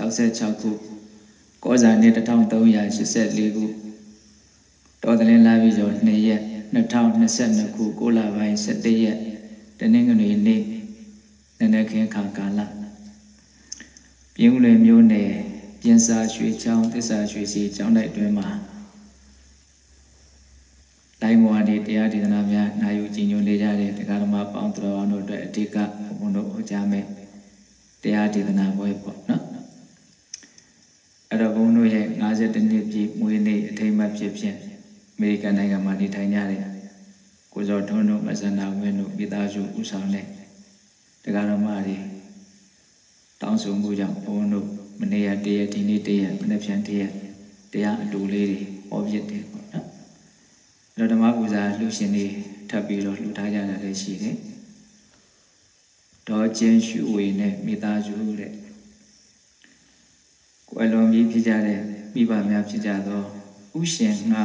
66ခုကောဇာနှစ်1384ခုတော်သလင်းလာပြီးကျော်2ရက်2022ခု6လပိုင်း17ရက်တနင်္ဂနွေနေ့နနက်ခင်းခါကာလပြင်းဦးလွင်မျိုးနယ်ပြင်စာရွှေချောင်းသစ္စာရွှေစီကျောင်းတိုက်အတွင်းမှာလိုင်းမော်ဒီတရားဒေသနာများနာယူကြည်ညိုနေကြတဲ့တရားဓမ္မပေါင်းတော်အောင်တို့အတွက်အဓိကဘုန်းတော်ဟောကြားမယ်တရားဒေသနာပွဲပေါ့နော် အဲ့တော့ဘုန်းတို့ရဲ့52နှစ်ပြည့်မွေးနေ့အထိမ်းအမှတ်ဖြစ်ဖြင့်အမေရိကန်နိုင်ငံမှာနေထိုင်ကြတဲ့ကိုဇော်ထွန်းတို့မဆန္ဒဝင်းတို့မိသားစုဥဆောင်တဲ့တရားဓမ္မတွေတောင်းဆိုမှုကြောင့်ဘုန်းတို့မနေ့ကတရက်ဒီနေ့တရက်မနေ့ပြန်တရက်တရားအတူလေးတွေဟောပြတယ်ပေါ့နော်အဲ့တော့ဓမ္မပူဇာလှူရှင်တွေထပ်ပြီးတော့လှူထားကြတာလည်းရှိတယ်ဒေါ်ကျင်းရှုဝေနဲ့မိသားစုတဲ့ ကိုယ်လွန်ပြီးဖြစ်ကြတဲ့မိဘများဖြစ်ကြသောဥရှင်ငါ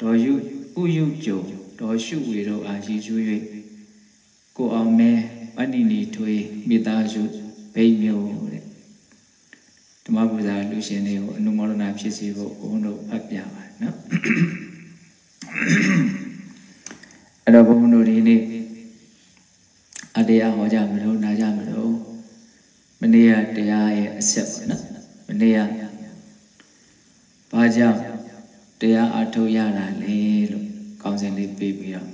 ဒေါ်ယုဥယုကြုံဒေါ်ရှုဝေတို့အားရည်ကျူး၍ကိုအောင်မဲပဏိနီထွေးမိသားစုဗိမျိုးတဲ့ဓမ္မပူဇာလူရှင်တွေကိုအနုမောဒနာဖြစ်စေဖို့ဘုန်းတို့ဖတ်ပြပါနော်အဲ့တော့ဘုန်းတို့ဒီနေ့အတရားဟောကြမလို့နာကြမလို့ မနေ့ကတရားရဲ့အဆက်ပေါ့နော်မနေ့ကဘာကြောင့်တရားအထုတ်ရတာလဲလို့ကောင်းစဉ်လေးပေးပြီးတော့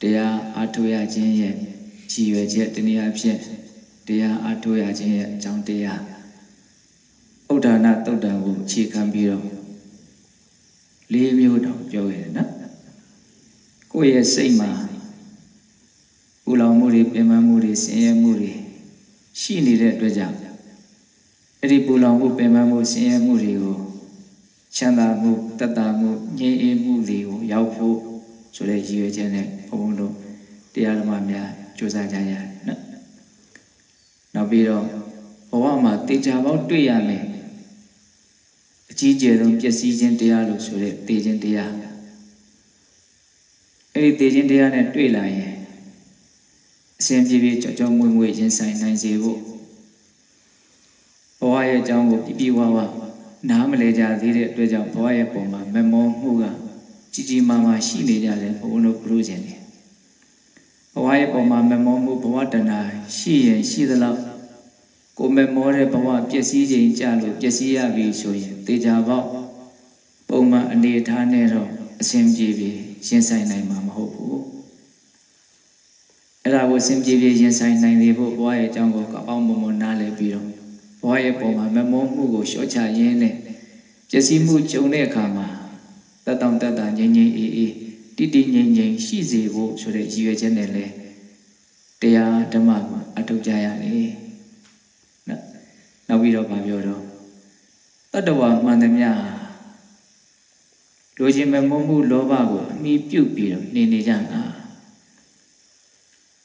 တရားအထုတ်ရခြင်းရဲ့ကြည်ရွယ်ချက်တနည်းအားဖြင့်တရားအထုတ်ရခြင်းရဲ့အကြောင်းတရားဥဒ္ဒါနတုတ်တံကိုအခြေခံပြီးတော့လေးမျိုးတောင်ပြောရတယ်နော်ကိုယ့်ရဲ့စိတ်မှာပူလောင်မှုတွေပင်ပန်းမှုတွေဆင်းရဲမှုတွေ ရှိနေတဲ့အတွက်ကြောင့်အဲ့ဒီပူလောင်မှုပင်ပန်းမှုဆင်းရဲမှုတွေကိုချမ်းသာမှုတတ်တာမှုငြိမ်းအေးမှုတွေကိုရောက်ဖို့ဆိုတဲ့ရည်ရွယ်ချက်နဲ့ဘုန်းဘုန်းတို့တရားဓမ္မများကြိုးစားကြရတယ်နော်နောက်ပြီးတော့ဘဝမှာတေချာပေါင်းတွေ့ရမယ်အကြီးကျယ်ဆုံးပျက်စီးခြင်းတရားလို့ဆိုတဲ့တေခြင်းတရားအဲ့ဒီတေခြင်းတရားနဲ့တွေ့လာရင် အစဉ်ပြေပြေကြောကြောမွေ့မွေ့ရင်ဆိုင်နိုင်စေဖို့ဘဝရဲ့အကြောင်းကိုပြပြဝဝနားမလဲကြသေးတဲ့အတွက်ကြောင့်ဘဝရဲ့ပုံမှာမမောမှုကကြီးကြီးမားမားရှိနေကြတယ်ဘုန်းတို့ဘုလို့ခြင်းတယ်ဘဝရဲ့ပုံမှာမမောမှုဘဝတဏှာရှိရင်ရှိသလောက်ကိုမမောတဲ့ဘဝပျက်စီးခြင်းကြလို့ပျက်စီးရပြီဆိုရင်တေချာပေါက်ပုံမှန်အနေထားနဲ့တော့အစဉ်ပြေပြေရင်ဆိုင်နိုင်မှာမဟုတ်ဘူး အဲ့ဒါကိုအစဉ်ပြေပြေရင်ဆိုင်နိုင်လေဖို့ဘဝရဲ့အကြောင်းကိုကောင်းမွန်မွန်နားလည်ပြီးတော့ဘဝရဲ့ပုံမှာမမောမှုကိုလျှော့ချရင်းနဲ့ပျက်စီးမှုကြုံတဲ့အခါမှာတတ်တောင့်တတ်တာငြိမ်ငြိမ်အေးအေးတိတိငြိမ်ငြိမ်ရှိစေဖို့ဆိုတဲ့ရည်ရွယ်ချက်နဲ့လဲတရားဓမ္မမှာအထောက်ကြရတယ်နော်နောက်ပြီးတော့ဗာပြောတော့တတ္တဝါမှန်သမျှလူချင်းမမုန်းမှုလောဘကိုအမိပြုတ်ပြီးတော့နေနေကြတာ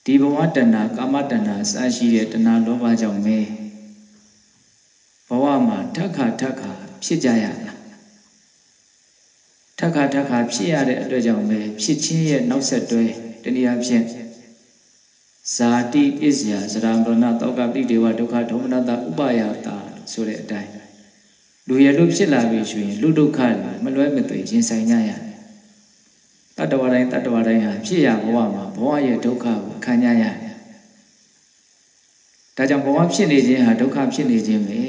ဒီဘဝတဏ္ဍာကာမတဏ္ဍာအစရှိတဲ့တဏှာလောဘကြောင့်ပဲဘဝမှာထက်ခါထက်ခါဖြစ်ကြရတာထက်ခါထက်ခါဖြစ်ရတဲ့အတွက်ကြောင့်ပဲဖြစ်ချင်းရဲ့နောက်ဆက်တွဲတနည်းအားဖြင့်ဇာတိပစ္စယဇရာမရဏတောကပိဒေဝဒုက္ခဒေါမနတဥပယတာဆိုတဲ့အတိုင်းလူရလို့ဖြစ်လာပြီဆိုရင်လူဒုက္ခမလွဲမသွေရင်ဆိုင်ကြရတယ်တတ္တဝတိုင်းတတ္တဝတိုင်းဟာဖြစ်ရဘဝမှာဘဝရဲ့ဒုက္ခကို ခံကြရတယ်ဒါကြောင့်ဘဝဖြစ်နေခြင်းဟာဒုက္ခဖြစ်နေခြင်းပဲ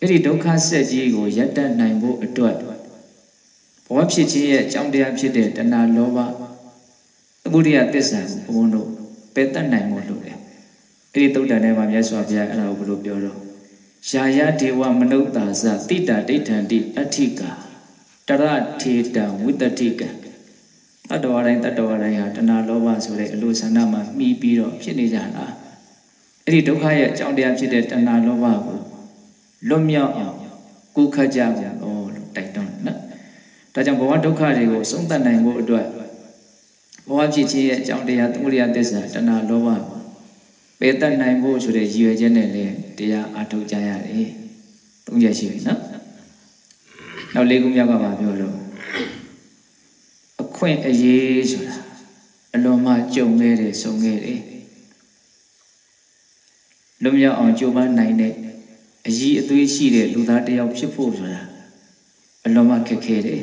အဲ့ဒီဒုက္ခဆက်ကြီးကိုရပ်တန့်နိုင်ဖို့အတွက်ဘဝဖြစ်ခြင်းရဲ့အကြောင်းတရားဖြစ်တဲ့တဏှာလောဘသမုဒိယသစ္စာကိုဘုန်းတို့ပယ်တတ်နိုင်ဖို့လိုတယ်အဲ့ဒီသုတ်တန်ထဲမှာမြတ်စွာဘုရားအဲ့ဒါကိုဘယ်လိုပြောတော့ယာယဒေဝမနုဿာဇတိတာဒိဋ္ဌံတိအဋ္ဌိကာတရထေတံဝိတ္တိကံ တတ္တဝတိုင်းတတ္တဝတိုင်းဟာတဏှာလောဘဆိုတဲ့အလိုဆန္ဒမှာမှီးပြီးတော့ဖြစ်နေကြတာအဲ့ဒီဒုက္ခရဲ့အကြောင်းတရားဖြစ်တဲ့တဏှာလောဘကိုလွတ်မြောက်အောင်ကိုခတ်ကြကြတော့လို့တိုက်တွန်းနော်ဒါကြောင့်ဘဝဒုက္ခတွေကိုဆုံးသတ်နိုင်ဖို့အတွက်ဘဝဖြစ်ခြင်းရဲ့အကြောင်းတရားသမုဒိယသစ္စာတဏှာလောဘပယ်တတ်နိုင်ဖို့ဆိုတဲ့ရည်ရွယ်ချက်နဲ့လည်းတရားအထုတ်ကြရတယ်။သုံးချက်ရှိပြီနော်။နောက်လေးခုမြောက်ကမှပြောလို့အ ခွင့်အရေးဆိုတာအလွန်မှကြုံခဲ့တယ်ဆုံခဲ့တယ်လွတ်မြောက်အောင်ကြိုးပမ်းနိုင်တဲ့အည်အသွေးရှိတဲ့လူသားတစ်ယောက်ဖြစ်ဖို့ဆိုတာအလွန်မှခက်ခဲတယ်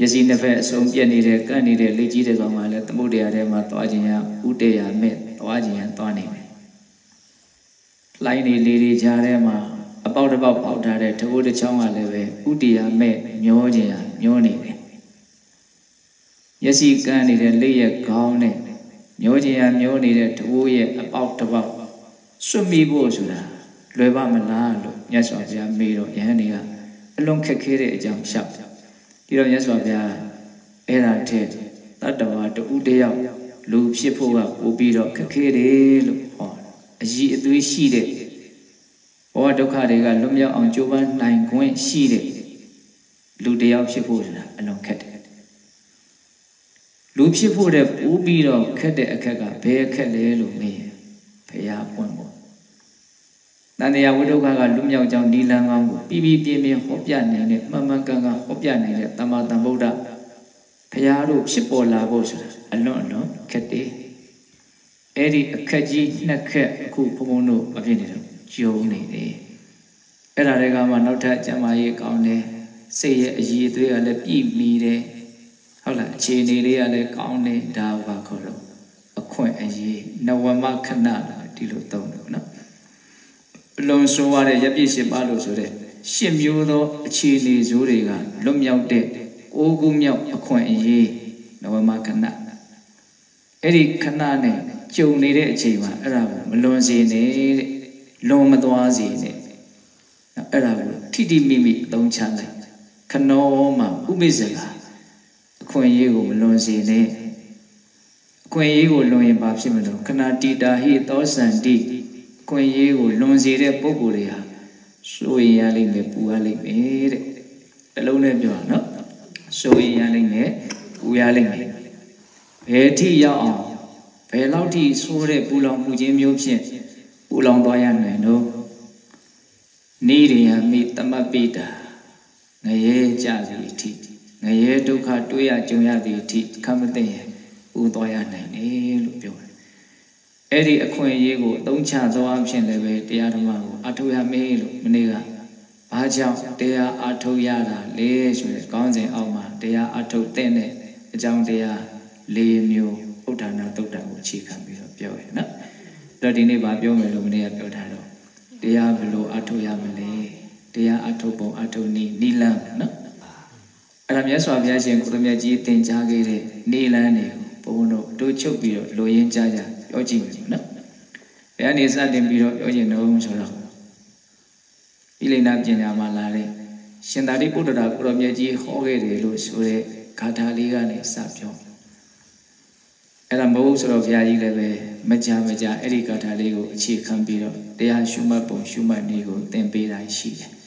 ရစီနှစ်ဖက်အစုံပြက်နေတဲ့ကန့်နေတဲ့လက်ကြီးတဲ့ကောင်ကလည်းသမုဒ္ဒရာထဲမှာသွားခြင်းရဥတရာမဲ့သွားခြင်းရသွားနေတယ်။လိုင်းနေလေးတွေကြားထဲမှာအပေါက်တစ်ပေါက်ပေါက်ထားတဲ့တဘိုးတစ်ချောင်းကလည်းပဲဥတရာမဲ့မျောခြင်းရမျောနေတယ်။ ရစီကန့်နေတဲ့လက်ရဲ့ခေါင်းနဲ့မျောခြင်းရမျောနေတဲ့တဘိုးရဲ့အပေါက်တစ်ပေါက်စွတ်မိဖို့ဆိုတာလွယ်ပါမလားလို့မြတ်စွာဘုရားမေးတော့ယဟန်တွေကအလွန်ခက်ခဲတဲ့အကြောင်းရှောက်ဒီတော့မြတ်စွာဘုရားအဲ့ဒါထက်တတ္တဝါတူတယောက်လူဖြစ်ဖို့ကပို့ပြီးတော့ခက်ခဲတယ်လို့ဟောအည်အသွေးရှိတဲ့ဘောဒုက္ခတွေကလွတ်မြောက်အောင်ကြိုးပမ်းနိုင်ခွင့်ရှိတဲ့လူတယောက်ဖြစ်ဖို့ဆိုတာအလွန်ခက်တယ် လူဖြစ်ဖို့တဲ့ပို့ပြီးတော့ခက်တဲ့အခက်ကဘယ်အခက်လဲလို့မေးရင်ဘုရားပွင့်ဖို့တန်တရားဝိဒုက္ခကလွတ်မြောက်ကြောင်းဒီလံကောင်းကိုပြီးပြီးပြင်းပြင်းဟောပြနိုင်တဲ့မှန်မှန်ကန်ကန်ဟောပြနိုင်တဲ့တမ္မာတန်ဗုဒ္ဓဘုရားတို့ဖြစ်ပေါ်လာဖို့ဆိုတာအလွန်အလွန်ခက်တယ်အဲ့ဒီအခက်ကြီးနှစ်ခက်အခုဘုံဘုံတို့မဖြစ်နေတော့ဂျုံနေတယ်အဲ့ဒါတွေကမှနောက်ထပ်ကျမ်းမာရေးကောင်းတယ်စိတ်ရဲ့အည်အသွေးကလည်းပြည့်မီတယ် ဟုတ်လားအခြေအနေလေးကလည်းကောင်းတယ်ဒါဘာခေါ်တော့အခွင့်အရေးနဝမခဏဒီလိုသုံးတယ်နော်လွန်ဆိုရတဲ့ရပြည့်ရှင်ပါလို့ဆိုတဲ့ရှစ်မျိုးသောအခြေအနေဇိုးတွေကလွတ်မြောက်တဲ့ကိုးခုမြောက်အခွင့်အရေးနဝမခဏအဲ့ဒီခဏနဲ့ကြုံနေတဲ့အချိန်မှာအဲ့ဒါကိုမလွန်စေနဲ့တဲ့လွန်မသွားစေနဲ့အဲ့ဒါကိုထိတိမိမိသုံးချလိုက်ခနောမှာဥပိ္ပဇ္ဇက အခွင့်အရေးကိုမလွန်စေနဲ့အခွင့်အရေးကိုလွန်ရင်ဘာဖြစ်မလို့ခဏတိတာဟိသောစန္တိခွင့်ရေးကိုလွန်စေတဲ့ပုံကိုယ်တွေဟာစိုးရင်ရလိမ့်မယ်ပူရလိမ့်မယ်တဲ့တလုံးနဲ့ပြောနော်စိုးရင်ရလိမ့်မယ်ပူရလိမ့်မယ်ဘယ်ထိရောက်အောင်ဘယ်လောက်ထိဆိုးတဲ့ပူလောင်မှုခြင်းမျိုးဖြင့်ပူလောင်သွားရနိုင်တော့နေရယမိတမပိတာငရဲကြသည်အထိ ငရဲဒုက္ခတွေ့ရကြုံရသည်အထိခမသိရင်ပူသွားရနိုင်တယ်လို့ပြောတယ်အဲ့ဒီအခွင့်အရေးကိုအသုံးချသောအဖြစ်လည်းပဲတရားဓမ္မကိုအထောက်ရမေးလို့မနေ့ကဘာကြောင့်တရားအထုတ်ရတာလဲဆိုတဲ့ကောင်းစဉ်အောက်မှာတရားအထုတ်တဲ့အကြောင်းတရား၄မျိုးဥဒ္ဒါနာတုတ်တံကိုအခြေခံပြီးတော့ပြောရနော်။အဲ့တော့ဒီနေ့ဗာပြောမယ်လို့မနေ့ကပြောထားတော့တရားဘယ်လိုအထုတ်ရမလဲတရားအထုတ်ပုံအထုတ်နည်းနိလန်းနော်။ အဲ့ဒါမြတ်စွာဘုရားရှင်ကိုရမြတ်ကြီးသင်ကြားခဲ့တဲ့နိလန်းတွေကိုဘုန်းတော်တို့ချုပ်ပြီးတော့လိုရင်းကြကြပြောကြည့်မယ်နော်ဘယ်ကနေစတင်ပြီးတော့ပြောကျင်တော့ဆိုတော့ဣလိနာပညာမှာလာတဲ့ရှင်သာရိပုတ္တရာကိုရောမြတ်ကြီးဟောခဲ့တယ်လို့ဆိုတဲ့ဂါထာလေးကနေစပြောအဲ့ဒါမဟုတ်ဆိုတော့ဘုရားကြီးလည်းပဲမကြမကြအဲ့ဒီဂါထာလေးကိုအခြေခံပြီးတော့တရားရှုမှတ်ပုံရှုမှတ်နည်းကိုသင်ပေးတာရှိတယ်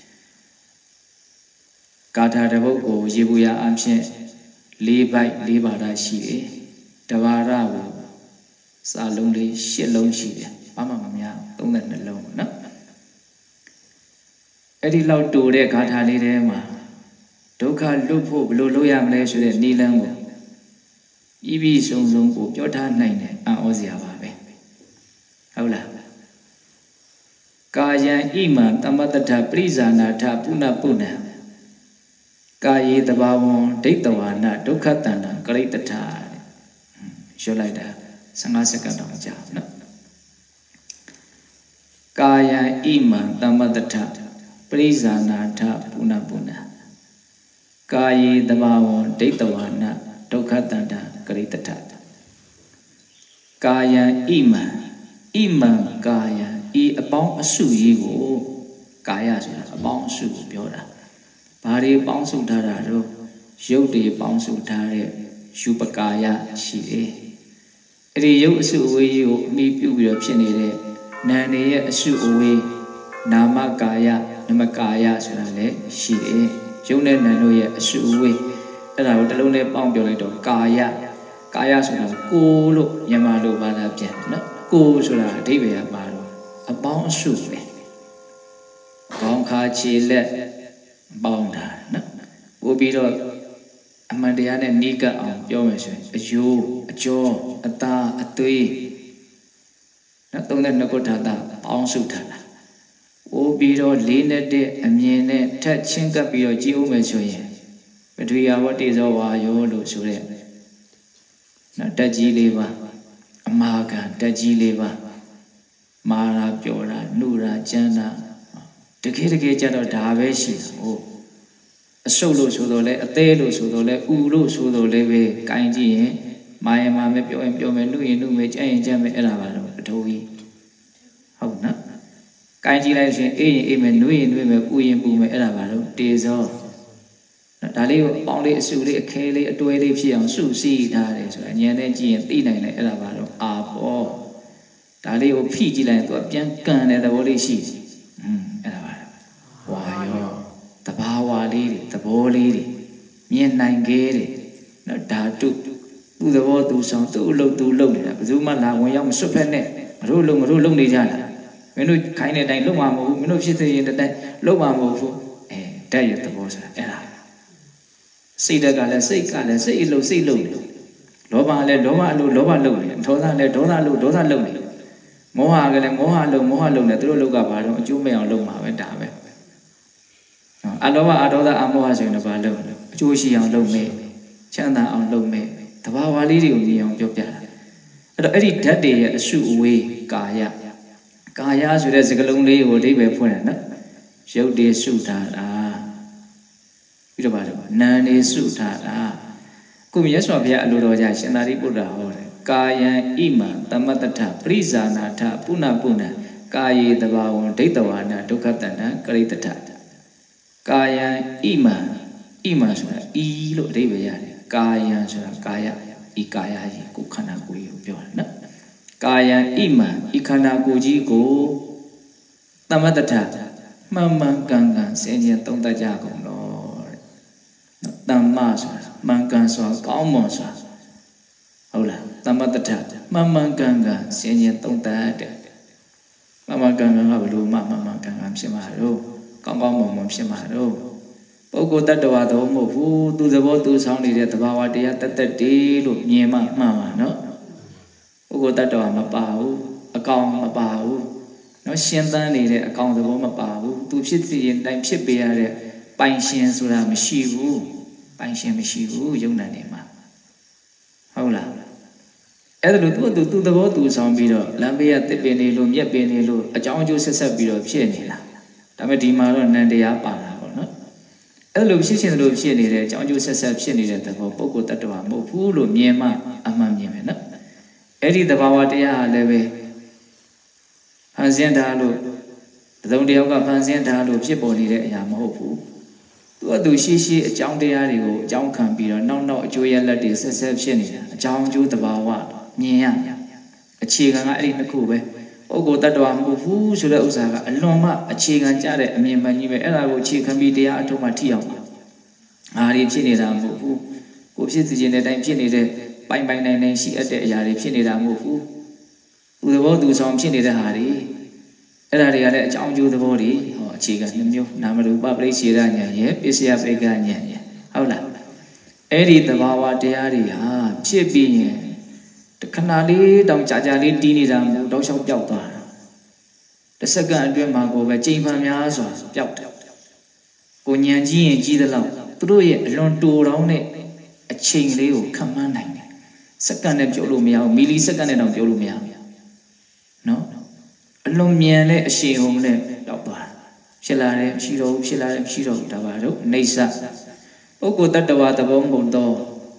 ဂါထာတစ်ပုဒ်ကိုရေဘူးရအဖြစ်၄ဘိုက်၄ပါးတာရှိတယ်တဘာရကိုစာလုံးလေး၈လုံးရှိတယ်ဘာမှမများ32လုံးနော်အဲ့ဒီလောက်တူတဲ့ဂါထာလေးထဲမှာဒုက္ခလွတ်ဖို့ဘယ်လိုလုပ်ရမလဲဆိုတဲ့နိလန်းကိုဤပြီးဆုံးဆုံးကိုပြောထားနိုင်တယ်အံ့ဩစရာပါပဲဟုတ်လားကာယံဣမံတမတ္တထပရိဇာနာထပုဏ္ဏပုဏ္ဏ ကာယေတဘာဝံဒိဋ္ဌဝါနဒုက္ခတန္တံကရိတ္တထရွှေလိုက်တာ15စက္ကန့်တော့ကြာနော်ကာယံဣမံတမ္မတထပရိဇာနာထပုဏ္ဏပုဏ္ဏကာယေတဘာဝံဒိဋ္ဌဝါနဒုက္ခတန္တကရိတထကာယံဣမံဣမံကာယံဤအပေါင်းအစုကြီးကိုကာယဆိုတာအပေါင်းအစုကိုပြောတာ ဘာတွေပေါင်းစုထားတာတော့ရုပ်တွေပေါင်းစုထားတဲ့ယူပကာယရှိတယ်အဲ့ဒီရုပ်အစုအဝေးကြီးကိုအမိပြုပြီးတော့ဖြစ်နေတဲ့နာနေရဲ့အစုအဝေးနာမကာယနမကာယဆိုတာလည်းရှိတယ်ရုပ်နဲ့နာတို့ရဲ့အစုအဝေးအဲ့ဒါကိုတစ်လုံးနဲ့ပေါင်းပြောလိုက်တော့ကာယကာယဆိုတာကိုလို့မြန်မာလိုဘာသာပြန်နော်ကိုဆိုတာအဓိပ္ပာယ်ကပါတော့အပေါင်းအစုပဲကောင်းခါခြေလက် ပေါင်းတာနော်ပို့ပြီးတော့အမှန်တရားနဲ့နိကအောင်ပြောမယ်ဆိုရင်အယိုးအကျော်အသားအသွေးနော်32ခုထာတာပေါင်းစုထားတာအိုးပြီးတော့လေးနဲ့တဲ့အမြင်နဲ့ထက်ချင်းကပ်ပြီးတော့ကြည့်ဦးမယ်ဆိုရင်ပထဝီယဝတ္တိဇောဝါယောလို့ဆိုတဲ့နော်တက်ကြီးလေးပါအမာခံတက်ကြီးလေးပါမာရာပြောတာနှုရာကျမ်းတာ တကယ်တကယ်ကြတော့ဒါပဲရှိတာဟုတ်အဆုပ်လို့ဆိုတော့လဲအသေးလို့ဆိုတော့လဲဥလို့ဆိုတော့လဲပဲကင်ကြည့်ရင်မာယမာပဲပြောရင်ပြောမယ်နှုရင်နှုမယ်ကြမ်းရင်ကြမ်းမယ်အဲ့ဒါပါတော့ပထဝီဟုတ်နော်ကင်ကြည့်လိုက်ရှင်အေးရင်အေးမယ်နှုရင်နှုမယ်ပူရင်ပူမယ်အဲ့ဒါပါတော့တေဇောဒါလေးကိုအပေါင်းလေးအစုလေးအခဲလေးအတွဲလေးဖြစ်အောင်စုစည်းထားတယ်ဆိုတာဉာဏ်နဲ့ကြည့်ရင်သိနိုင်တယ်အဲ့ဒါပါတော့အာဘောဒါလေးကိုဖိကြည့်လိုက်ရင်သူကပြန်ကန်တဲ့သဘောလေးရှိတယ်อืมအဲ့ဒါပါတော့ဝါယောတဘာဝလေးတွေသ ဘောလေးတွေမြင်နိုင်ခဲ့တယ်နော်ဓာတုသူ့သဘောသူဆောင်သူ့အလုပ်သူလုပ်နေတာဘယ်သူမှလာဝင်ရောက်မစွတ်ဖက်နဲ့မတို့လုံမတို့လုံနေကြတာမင်းတို့ခိုင်းတဲ့အတိုင်းလုံမှာမဟုတ်ဘူးမင်းတို့ဖြစ်စေရင်တဲ့အတိုင်းလုံမှာမဟုတ်ဘူးအဲဓာတ်ရဲ့သဘောဆိုတာအဲ့ဒါစိတ်ဓာတ်ကလည်းစိတ်ကလည်းစိတ်အလုပ်စိတ်လုပ်နေလောဘလည်းလောဘအလုပ်လောဘလုပ်နေဒေါသလည်းဒေါသလုပ်ဒေါသလုပ်နေမောဟကလည်းမောဟလုပ်မောဟလုပ်နေသူတို့လောက်ကဘာတော့အကျိုးမဲ့အောင်လုပ်မှာပဲဒါပဲ အလောဘအဒေါသအမောဟဆိုရင်တော့ဘာလုပ်လဲအကျိုးရှိအောင်လုပ်မယ်ချမ်းသာအောင်လုပ်မယ်တဘာဝလေးတွေကိုမြင်အောင်ပြောပြတာအဲ့တော့အဲ့ဒီဓာတ်တွေရဲ့အစုအဝေးကာယကာယဆိုတဲ့စကားလုံးလေးကိုအဓိပ္ပာယ်ဖွင့်တယ်နော်ရုပ်တွေစုထားတာပြီးတော့ပါတော့နာမ်တွေစုထားတာခုမြတ်စွာဘုရားအလိုတော်ကြရှင်သာရိပုတ္တရာဟောတယ်ကာယံဣမံသမတ္တထပရိဇာနာထပုဏ္ဏပုဏ္ဏကာယေတဘာဝံဒိဋ္ဌဝါနာဒုက္ခတဏ္ဍကရိတထ ကာယံဣမံဣမံဆိုတာဤလို့အဓိပ္ပာယ်ရတယ်ကာယံဆိုတာကာယဤကာယကြီးကိုခန္ဓာကိုယ်ကြီးကိုပြောတာနော်ကာယံဣမံဤခန္ဓာကိုယ်ကြီးကိုသမတ္တထမှန်မှန်ကန်ကန်စင်ကြယ်သုံးတတ်ကြကုန်တော့တဲ့တမ္မဆိုတာမှန်ကန်စွာကောင်းမွန်စွာဟုတ်လားသမတ္တထမှန်မှန်ကန်ကန်စင်ကြယ်သုံးတတ်တဲ့မှန်မှန်ကန်ကန်ကဘယ်လိုမှမှန်မှန်ကန်ကန်ဖြစ်မှာတော့ ကောင်းကောင်းမွန်မွန်ဖြစ်မှာတော့ပုဂ္ဂိုလ်တ attva တော့မဟုတ်ဘူးသူသဘောသူဆောင်နေတဲ့သဘာဝတရားတသက်တည်းလို့မြင်မှမှန်ပါနော်ပုဂ္ဂိုလ်တ attva မပါဘူးအကောင်မပါဘူးနော်ရှင်းသန်းနေတဲ့အကောင်သဘောမပါဘူးသူဖြစ်စီရင်တိုင်းဖြစ်ပေးရတဲ့ပိုင်ရှင်ဆိုတာမရှိဘူးပိုင်ရှင်မရှိဘူးယုံနာနေမှာဟုတ်လားအဲ့ဒါလို့သူ့သူသူ့သဘောသူဆောင်ပြီးတော့လမ်းဘေးကတစ်ပင်နေလို့မြက်ပင်နေလို့အကြောင်းအကျိုးဆက်ဆက်ပြီးတော့ဖြစ်နေတာ ဒါပေမဲ့ဒီမှာတော့နန္တရားပါတာပေါ့နော်အဲ့လိုဖြစ်ရှင်လို့ဖြစ်နေတဲ့အကြောင်းအကျိုးဆက်ဆက်ဖြစ်နေတဲ့သဘောပုဂ္ဂိုလ်တ attva မဟုတ်ဘူးလို့မြင်မှအမှန်မြင်မယ်နော်အဲ့ဒီသဘာဝတရားဟာလည်းပဲဖန်ဆင်းထားလို့သုံးတယောက်ကဖန်ဆင်းထားလို့ဖြစ်ပေါ်နေတဲ့အရာမဟုတ်ဘူးသူကသူရှိရှိအကြောင်းတရားတွေကိုအကြောင်းခံပြီးတော့နောက်နောက်အကျိုးရလက်တွေဆက်ဆက်ဖြစ်နေတာအကြောင်းအကျိုးသဘာဝမြင်ရအခြေခံကအဲ့ဒီနှစ်ခုပဲ ပုဂ္ဂိုလ်တ attva မဟုတ်ဘူးဆိုတဲ့ဥစ္စာကအလွန်မှအခြေခံကြတဲ့အမြင်မှန်ကြီးပဲအဲ့ဒါကိုအခြေခံပြီးတရားအထုတ်မှထိအောင်ပါအားဒီဖြစ်နေတာမဟုတ်ဘူးကိုဖြစ်စီခြင်းတဲ့အတိုင်းဖြစ်နေတဲ့ပိုင်ပိုင်နိုင်နိုင်ရှိအပ်တဲ့အရာတွေဖြစ်နေတာမဟုတ်ဘူးသူသဘောသူဆောင်ဖြစ်နေတဲ့ဟာတွေအဲ့ဒါတွေကလည်းအကြောင်းအကျိုးသဘောတွေဟောအခြေခံနှမျိုးနာမရူပပရိစ္ဆေဒဉာဏ်ရဲ့ပစ္စယပိကဉာဏ်ရဲ့ဟုတ်လားအဲ့ဒီသဘာဝတရားတွေဟာဖြစ်ပြီးရင်တ ခဏလေးတောင်ကြာကြာလေးတီးနေတာမဟုတ်တောက်လျှောက်ပျောက်သွားတာတစ်စက္ကန့်အတွင်းမှာကိုပဲချိန်မှန်များစွာပျောက်တယ်ကိုညံကြီးရင်ကြီးသလောက်သူတို့ရဲ့အလွန်တူတောင်းတဲ့အချိန်လေးကိုခံမှန်းနိုင်တယ်စက္ကန့်နဲ့ပြောလို့မရဘူးမီလီစက္ကန့်နဲ့တောင်ပြောလို့မရဘူးနော်အလွန်မြန်တဲ့အရှိန်ဟုန်နဲ့တော့သွားဖြစ်လာတယ်မရှိတော့ဘူးဖြစ်လာတယ်မရှိတော့ဘူးဒါပါတော့နေဆပုဂ္ဂိုလ်တ attva သဘောမဟုတ်သော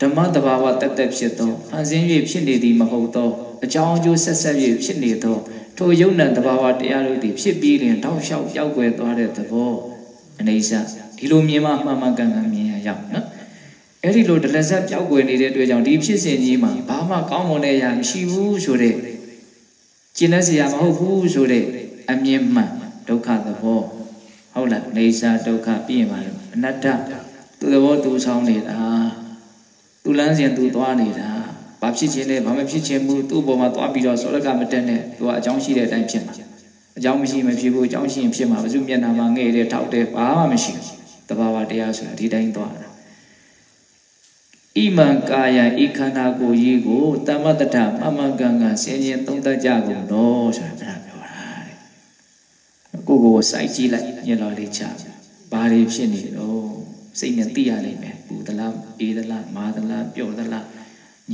ဓမ္မတဘာဝတတ်တက်ဖြစ်သောဖန်ဆင်း၍ဖြစ်နေသည်မဟုတ်သောအကြောင်းအကျိုးဆက်ဆက်၍ဖြစ်နေသောထိုယုံနံတဘာဝတရားတို့သည်ဖြစ်ပြီးရင်တောက်လျှောက်ရောက်ွယ်သွားတဲ့သဘောအနေဆဒီလိုမြင်မှမှန်မှန်ကန်ကန်မြင်ရရောက်နော်အဲ့ဒီလိုဒလဇက်ပြောက်ွယ်နေတဲ့အတွက်ကြောင့်ဒီဖြစ်စဉ်ကြီးမှာဘာမှကောင်းမွန်တဲ့အရာမရှိဘူးဆိုတဲ့ကျင့်တဲ့စရာမဟုတ်ဘူးဆိုတဲ့အမြင်မှန်ဒုက္ခသဘောဟုတ်လားနေစာဒုက္ခပြီးရင်ပါလို့အနတ္တသူသဘောသူဆောင်နေတာ သူလမ်းစဉ်သူသွားနေတာဘာဖြစ်ခြင်းလဲဘာမဖြစ်ခြင်းဘူးသူ့ဘောမှာသွားပြီးတော့စောရကမတက်နဲ့သူကအကြောင်းရှိတဲ့အတိုင်းဖြစ်မှာအကြောင်းမရှိမဖြစ်ဘူးအကြောင်းရှိရင်ဖြစ်မှာဘယ်သူမျက်နှာမှာငဲ့တယ်ထောက်တယ်ဘာမှမရှိဘူးတဘာဝတရားဆိုတာဒီတိုင်းသွားတာဣမံကာယံဤခန္ဓာကိုယ်ကြီးကိုတမ္မတထမမကံကဆင်ញင်သုံးသပ်ကြကုန်တော့ဆိုတာပြောတာတဲ့ကိုကိုကိုစိုက်ကြည့်လိုက်ညလောလေးချဘာတွေဖြစ်နေတော့စိတ်နဲ့သိရလိမ့်မယ် ပူသလားအေးသလားမာသလားပျော့သလား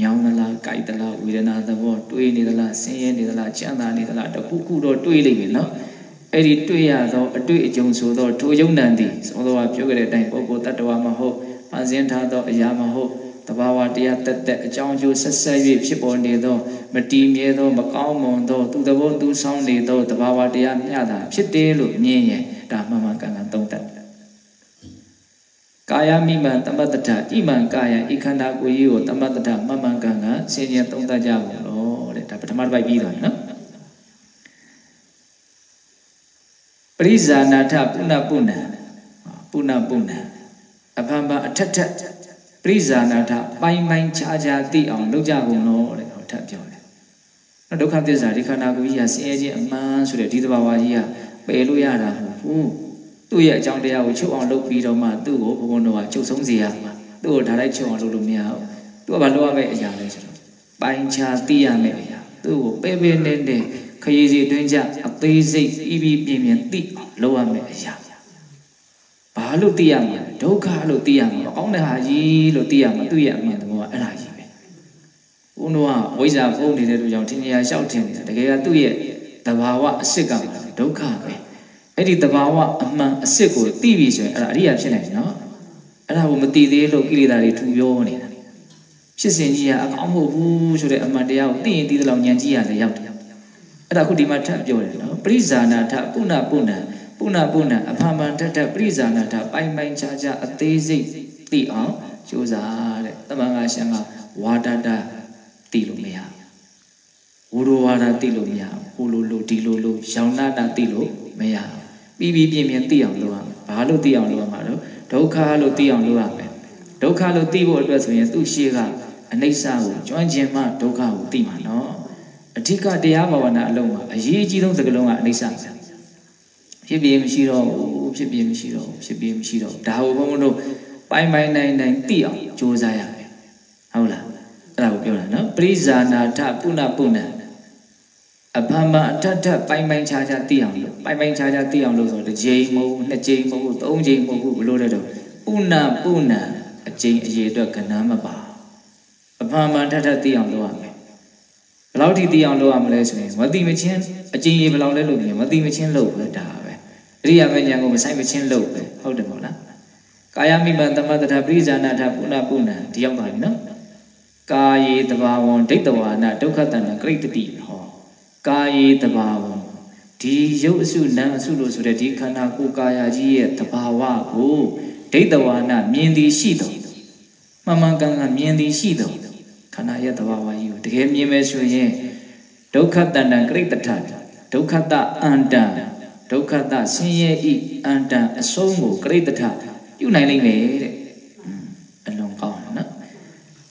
ညောင်းသလားကြိုက်သလားဝေဒနာသဘောတွေးနေသလားဆင်းရဲနေသလားချမ်းသာနေသလားတခုခုတော့တွေးလိမ့်မယ်နော်အဲ့ဒီတွေ့ရသောအတွေ့အကြုံဆိုသောထိုယုံနံသည်သုံးတော်ကပြောခဲ့တဲ့အတိုင်းပုဂ္ဂိုလ်တ attva မဟုတ်ပန်းစင်းထားသောအရာမဟုတ်တဘာဝတရားတက်တက်အကြောင်းကျိုးဆက်ဆက်၍ဖြစ်ပေါ်နေသောမတည်မြဲသောမကောင်းမွန်သောသူသဘောသူဆောင်နေသောတဘာဝတရားမျှတာဖြစ်တယ်လို့မြင်ရင်ဒါမှန်မှန်ကန်ကန်သုံးသပ် ကာယမိမံတမတ္တထဣမံကာယဤခန္ဓာကိုယ်ကြီးကိုတမတ္တထမှန်မှန်ကန်ကန်ဆင်ញံသုံးသပ်ကြပါလို့တဲ့ဒါပထမတစ်ပိုက်ပြီးသွားပြီနော်ပရိဇာနာထပုဏ္ဏပုဏ္ဏပုဏ္ဏပုဏ္ဏအဖန်ဖန်အထက်ထက်ပရိဇာနာထပိုင်းပိုင်းခြားခြားသိအောင်လုပ်ကြကုန်လို့တဲ့ဟောထပ်ပြောတယ်နော်ဒုက္ခသစ္စာဒီခန္ဓာကိုယ်ကြီးဟာဆင်းရဲခြင်းအမှန်ဆိုတဲ့ဒီသဘာဝကြီးဟာပယ်လို့ရတာမဟုတ်ဘူး သူ့ရဲ့အကြောင်းတရားကိုချုပ်အောင်လုပ်ပြီးတော့မှသူ့ကိုဘုံဘုံတော်ကချုပ်ဆုံးစေရမှာသူ့ကိုဒါလိုက်ချုပ်အောင်လုပ်လို့မရဘူးသူကဘာလုပ်ရမယ့်အရာလဲဆိုတော့ပိုင်းခြားသိရမယ့်အရာသူ့ကိုပဲပဲနဲ့နဲ့ခရီးစီတွင်းကြအသေးစိတ်ပြီးပြီးပြင်းပြင်းသိအောင်လုပ်ရမယ့်အရာဘာလို့သိရမှာဒုက္ခလို့သိရမှာအကောင်းတဲ့ဟာကြီးလို့သိရမှာသူ့ရဲ့အမှန်သဘောကအဲ့ဒါကြီးပဲဦးတို့ကဝိဇ္ဇာဖုံးနေတဲ့လူကြောင့်ထင်ရလျှောက်ထင်နေတာတကယ်ကသူ့ရဲ့တဘာဝအစစ်ကဒုက္ခပဲ အဲ့ဒီတဘာဝအမှန်အစစ်ကိုသိပြီဆိုရင်အဲ့ဒါအရိယာဖြစ်နိုင်တယ်နော်အဲ့ဒါကိုမသိသေးလို့ကိလေသာတွေထူပြောနေတာဖြစ်စဉ်ကြီးကအကောင်းမဟုတ်ဘူးဆိုတဲ့အမှန်တရားကိုသိရင်သိသလောက်ဉာဏ်ကြီးရတယ်ရောက်တယ်အဲ့ဒါခုဒီမှာထပ်ပြောတယ်နော်ပရိဇာနာထပုဏ္ဏပုဏ္ဏပုဏ္ဏပုဏ္ဏအဖန်ဖန်တတ်တတ်ပရိဇာနာထပိုင်ပိုင်ခြားခြားအသေးစိတ်သိအောင်ကြိုးစားတဲ့တမန်ကရှင်ကဝါဒတာသိလို့မရဝရဝါဒသိလို့မရဟိုလိုလိုဒီလိုလိုရောင်နာတာသိလို့မရ ပြီးပြီးပြင်းပြင်းသိအောင်လုပ်ရမယ်ဘာလို့သိအောင်လုပ်ရမှာတော့ဒုက္ခလို့သိအောင်လုပ်ရမယ်ဒုက္ခလို့သိဖို့အတွက်ဆိုရင်သူ့ရှိကအနိစ္စကိုကျွမ်းကျင်မှဒုက္ခကိုသိမှာနော်အဓိကတရားဘာဝနာအလုံးမှာအရေးကြီးဆုံးစကားလုံးကအနိစ္စဖြစ်ပြမရှိတော့ဘူးဖြစ်ပြမရှိတော့ဘူးဖြစ်ပြမရှိတော့ဒါကိုဘုန်းဘုန်းတို့ပိုင်ပိုင်နိုင်နိုင်သိအောင်ကြိုးစားရမယ်ဟုတ်လားအဲ့ဒါကိုပြောတာနော်ပရိဇာနာထပုဏ္ဏပုဏ္ဏ အဖမအထက်ထက်ပိုင်ပိုင်ခြားခြားသိအောင်လို့ပိုင်ပိုင်ခြားခြားသိအောင်လို့ဆိုတစ်ချိန်မဟုတ်နှစ်ချိန်မဟုတ်သုံးချိန်မဟုတ်ဘူးဘလို့တဲ့တော့ပုဏ္ဏပုဏ္ဏအချိန်အရေအတွက်ကဏ္ဍမပါအဖမထက်ထက်သိအောင်လုပ်ရမယ်ဘယ်လောက်ထိသိအောင်လုပ်ရမလဲဆိုရင်မသိမချင်းအချိန်ရေဘယ်လောက်လဲလို့မြင်မသိမချင်းလုပ်ပဲဒါပဲအရိယာမဉဏ်ကိုမဆိုင်မချင်းလုပ်ပဲဟုတ်တယ်မဟုတ်လားကာယမိမံသမတ္ထပရိဇာနာထပုဏ္ဏပုဏ္ဏဒီရောက်ပါပြီနော်ကာယေတဘာဝံဒိဋ္ဌဝါနဒုက္ခတဏ္ဍကရိတတိဟော ကာယေတဘာဝံဒီရုပ်အစုနာမ်အစုလို့ဆိုတဲ့ဒီခန္ဓာကိုယ်ကာယကြီးရဲ့တဘာဝကိုဒိဋ္ဌဝါနမြင်သည်ရှိတော်မှန်မှန်ကန်ကန်မြင်သည်ရှိတော်ခန္ဓာရဲ့တဘာဝကြီးကိုတကယ်မြင်မယ်ဆိုရင်ဒုက္ခတဏ္ဍကရိတထဒုက္ခတအန္တဒုက္ခတဆင်းရဲဤအန္တအဆုံးကိုကရိတထပြုနိုင်လိမ့်မယ်တဲ့အလွန်ကောင်းတယ်နော်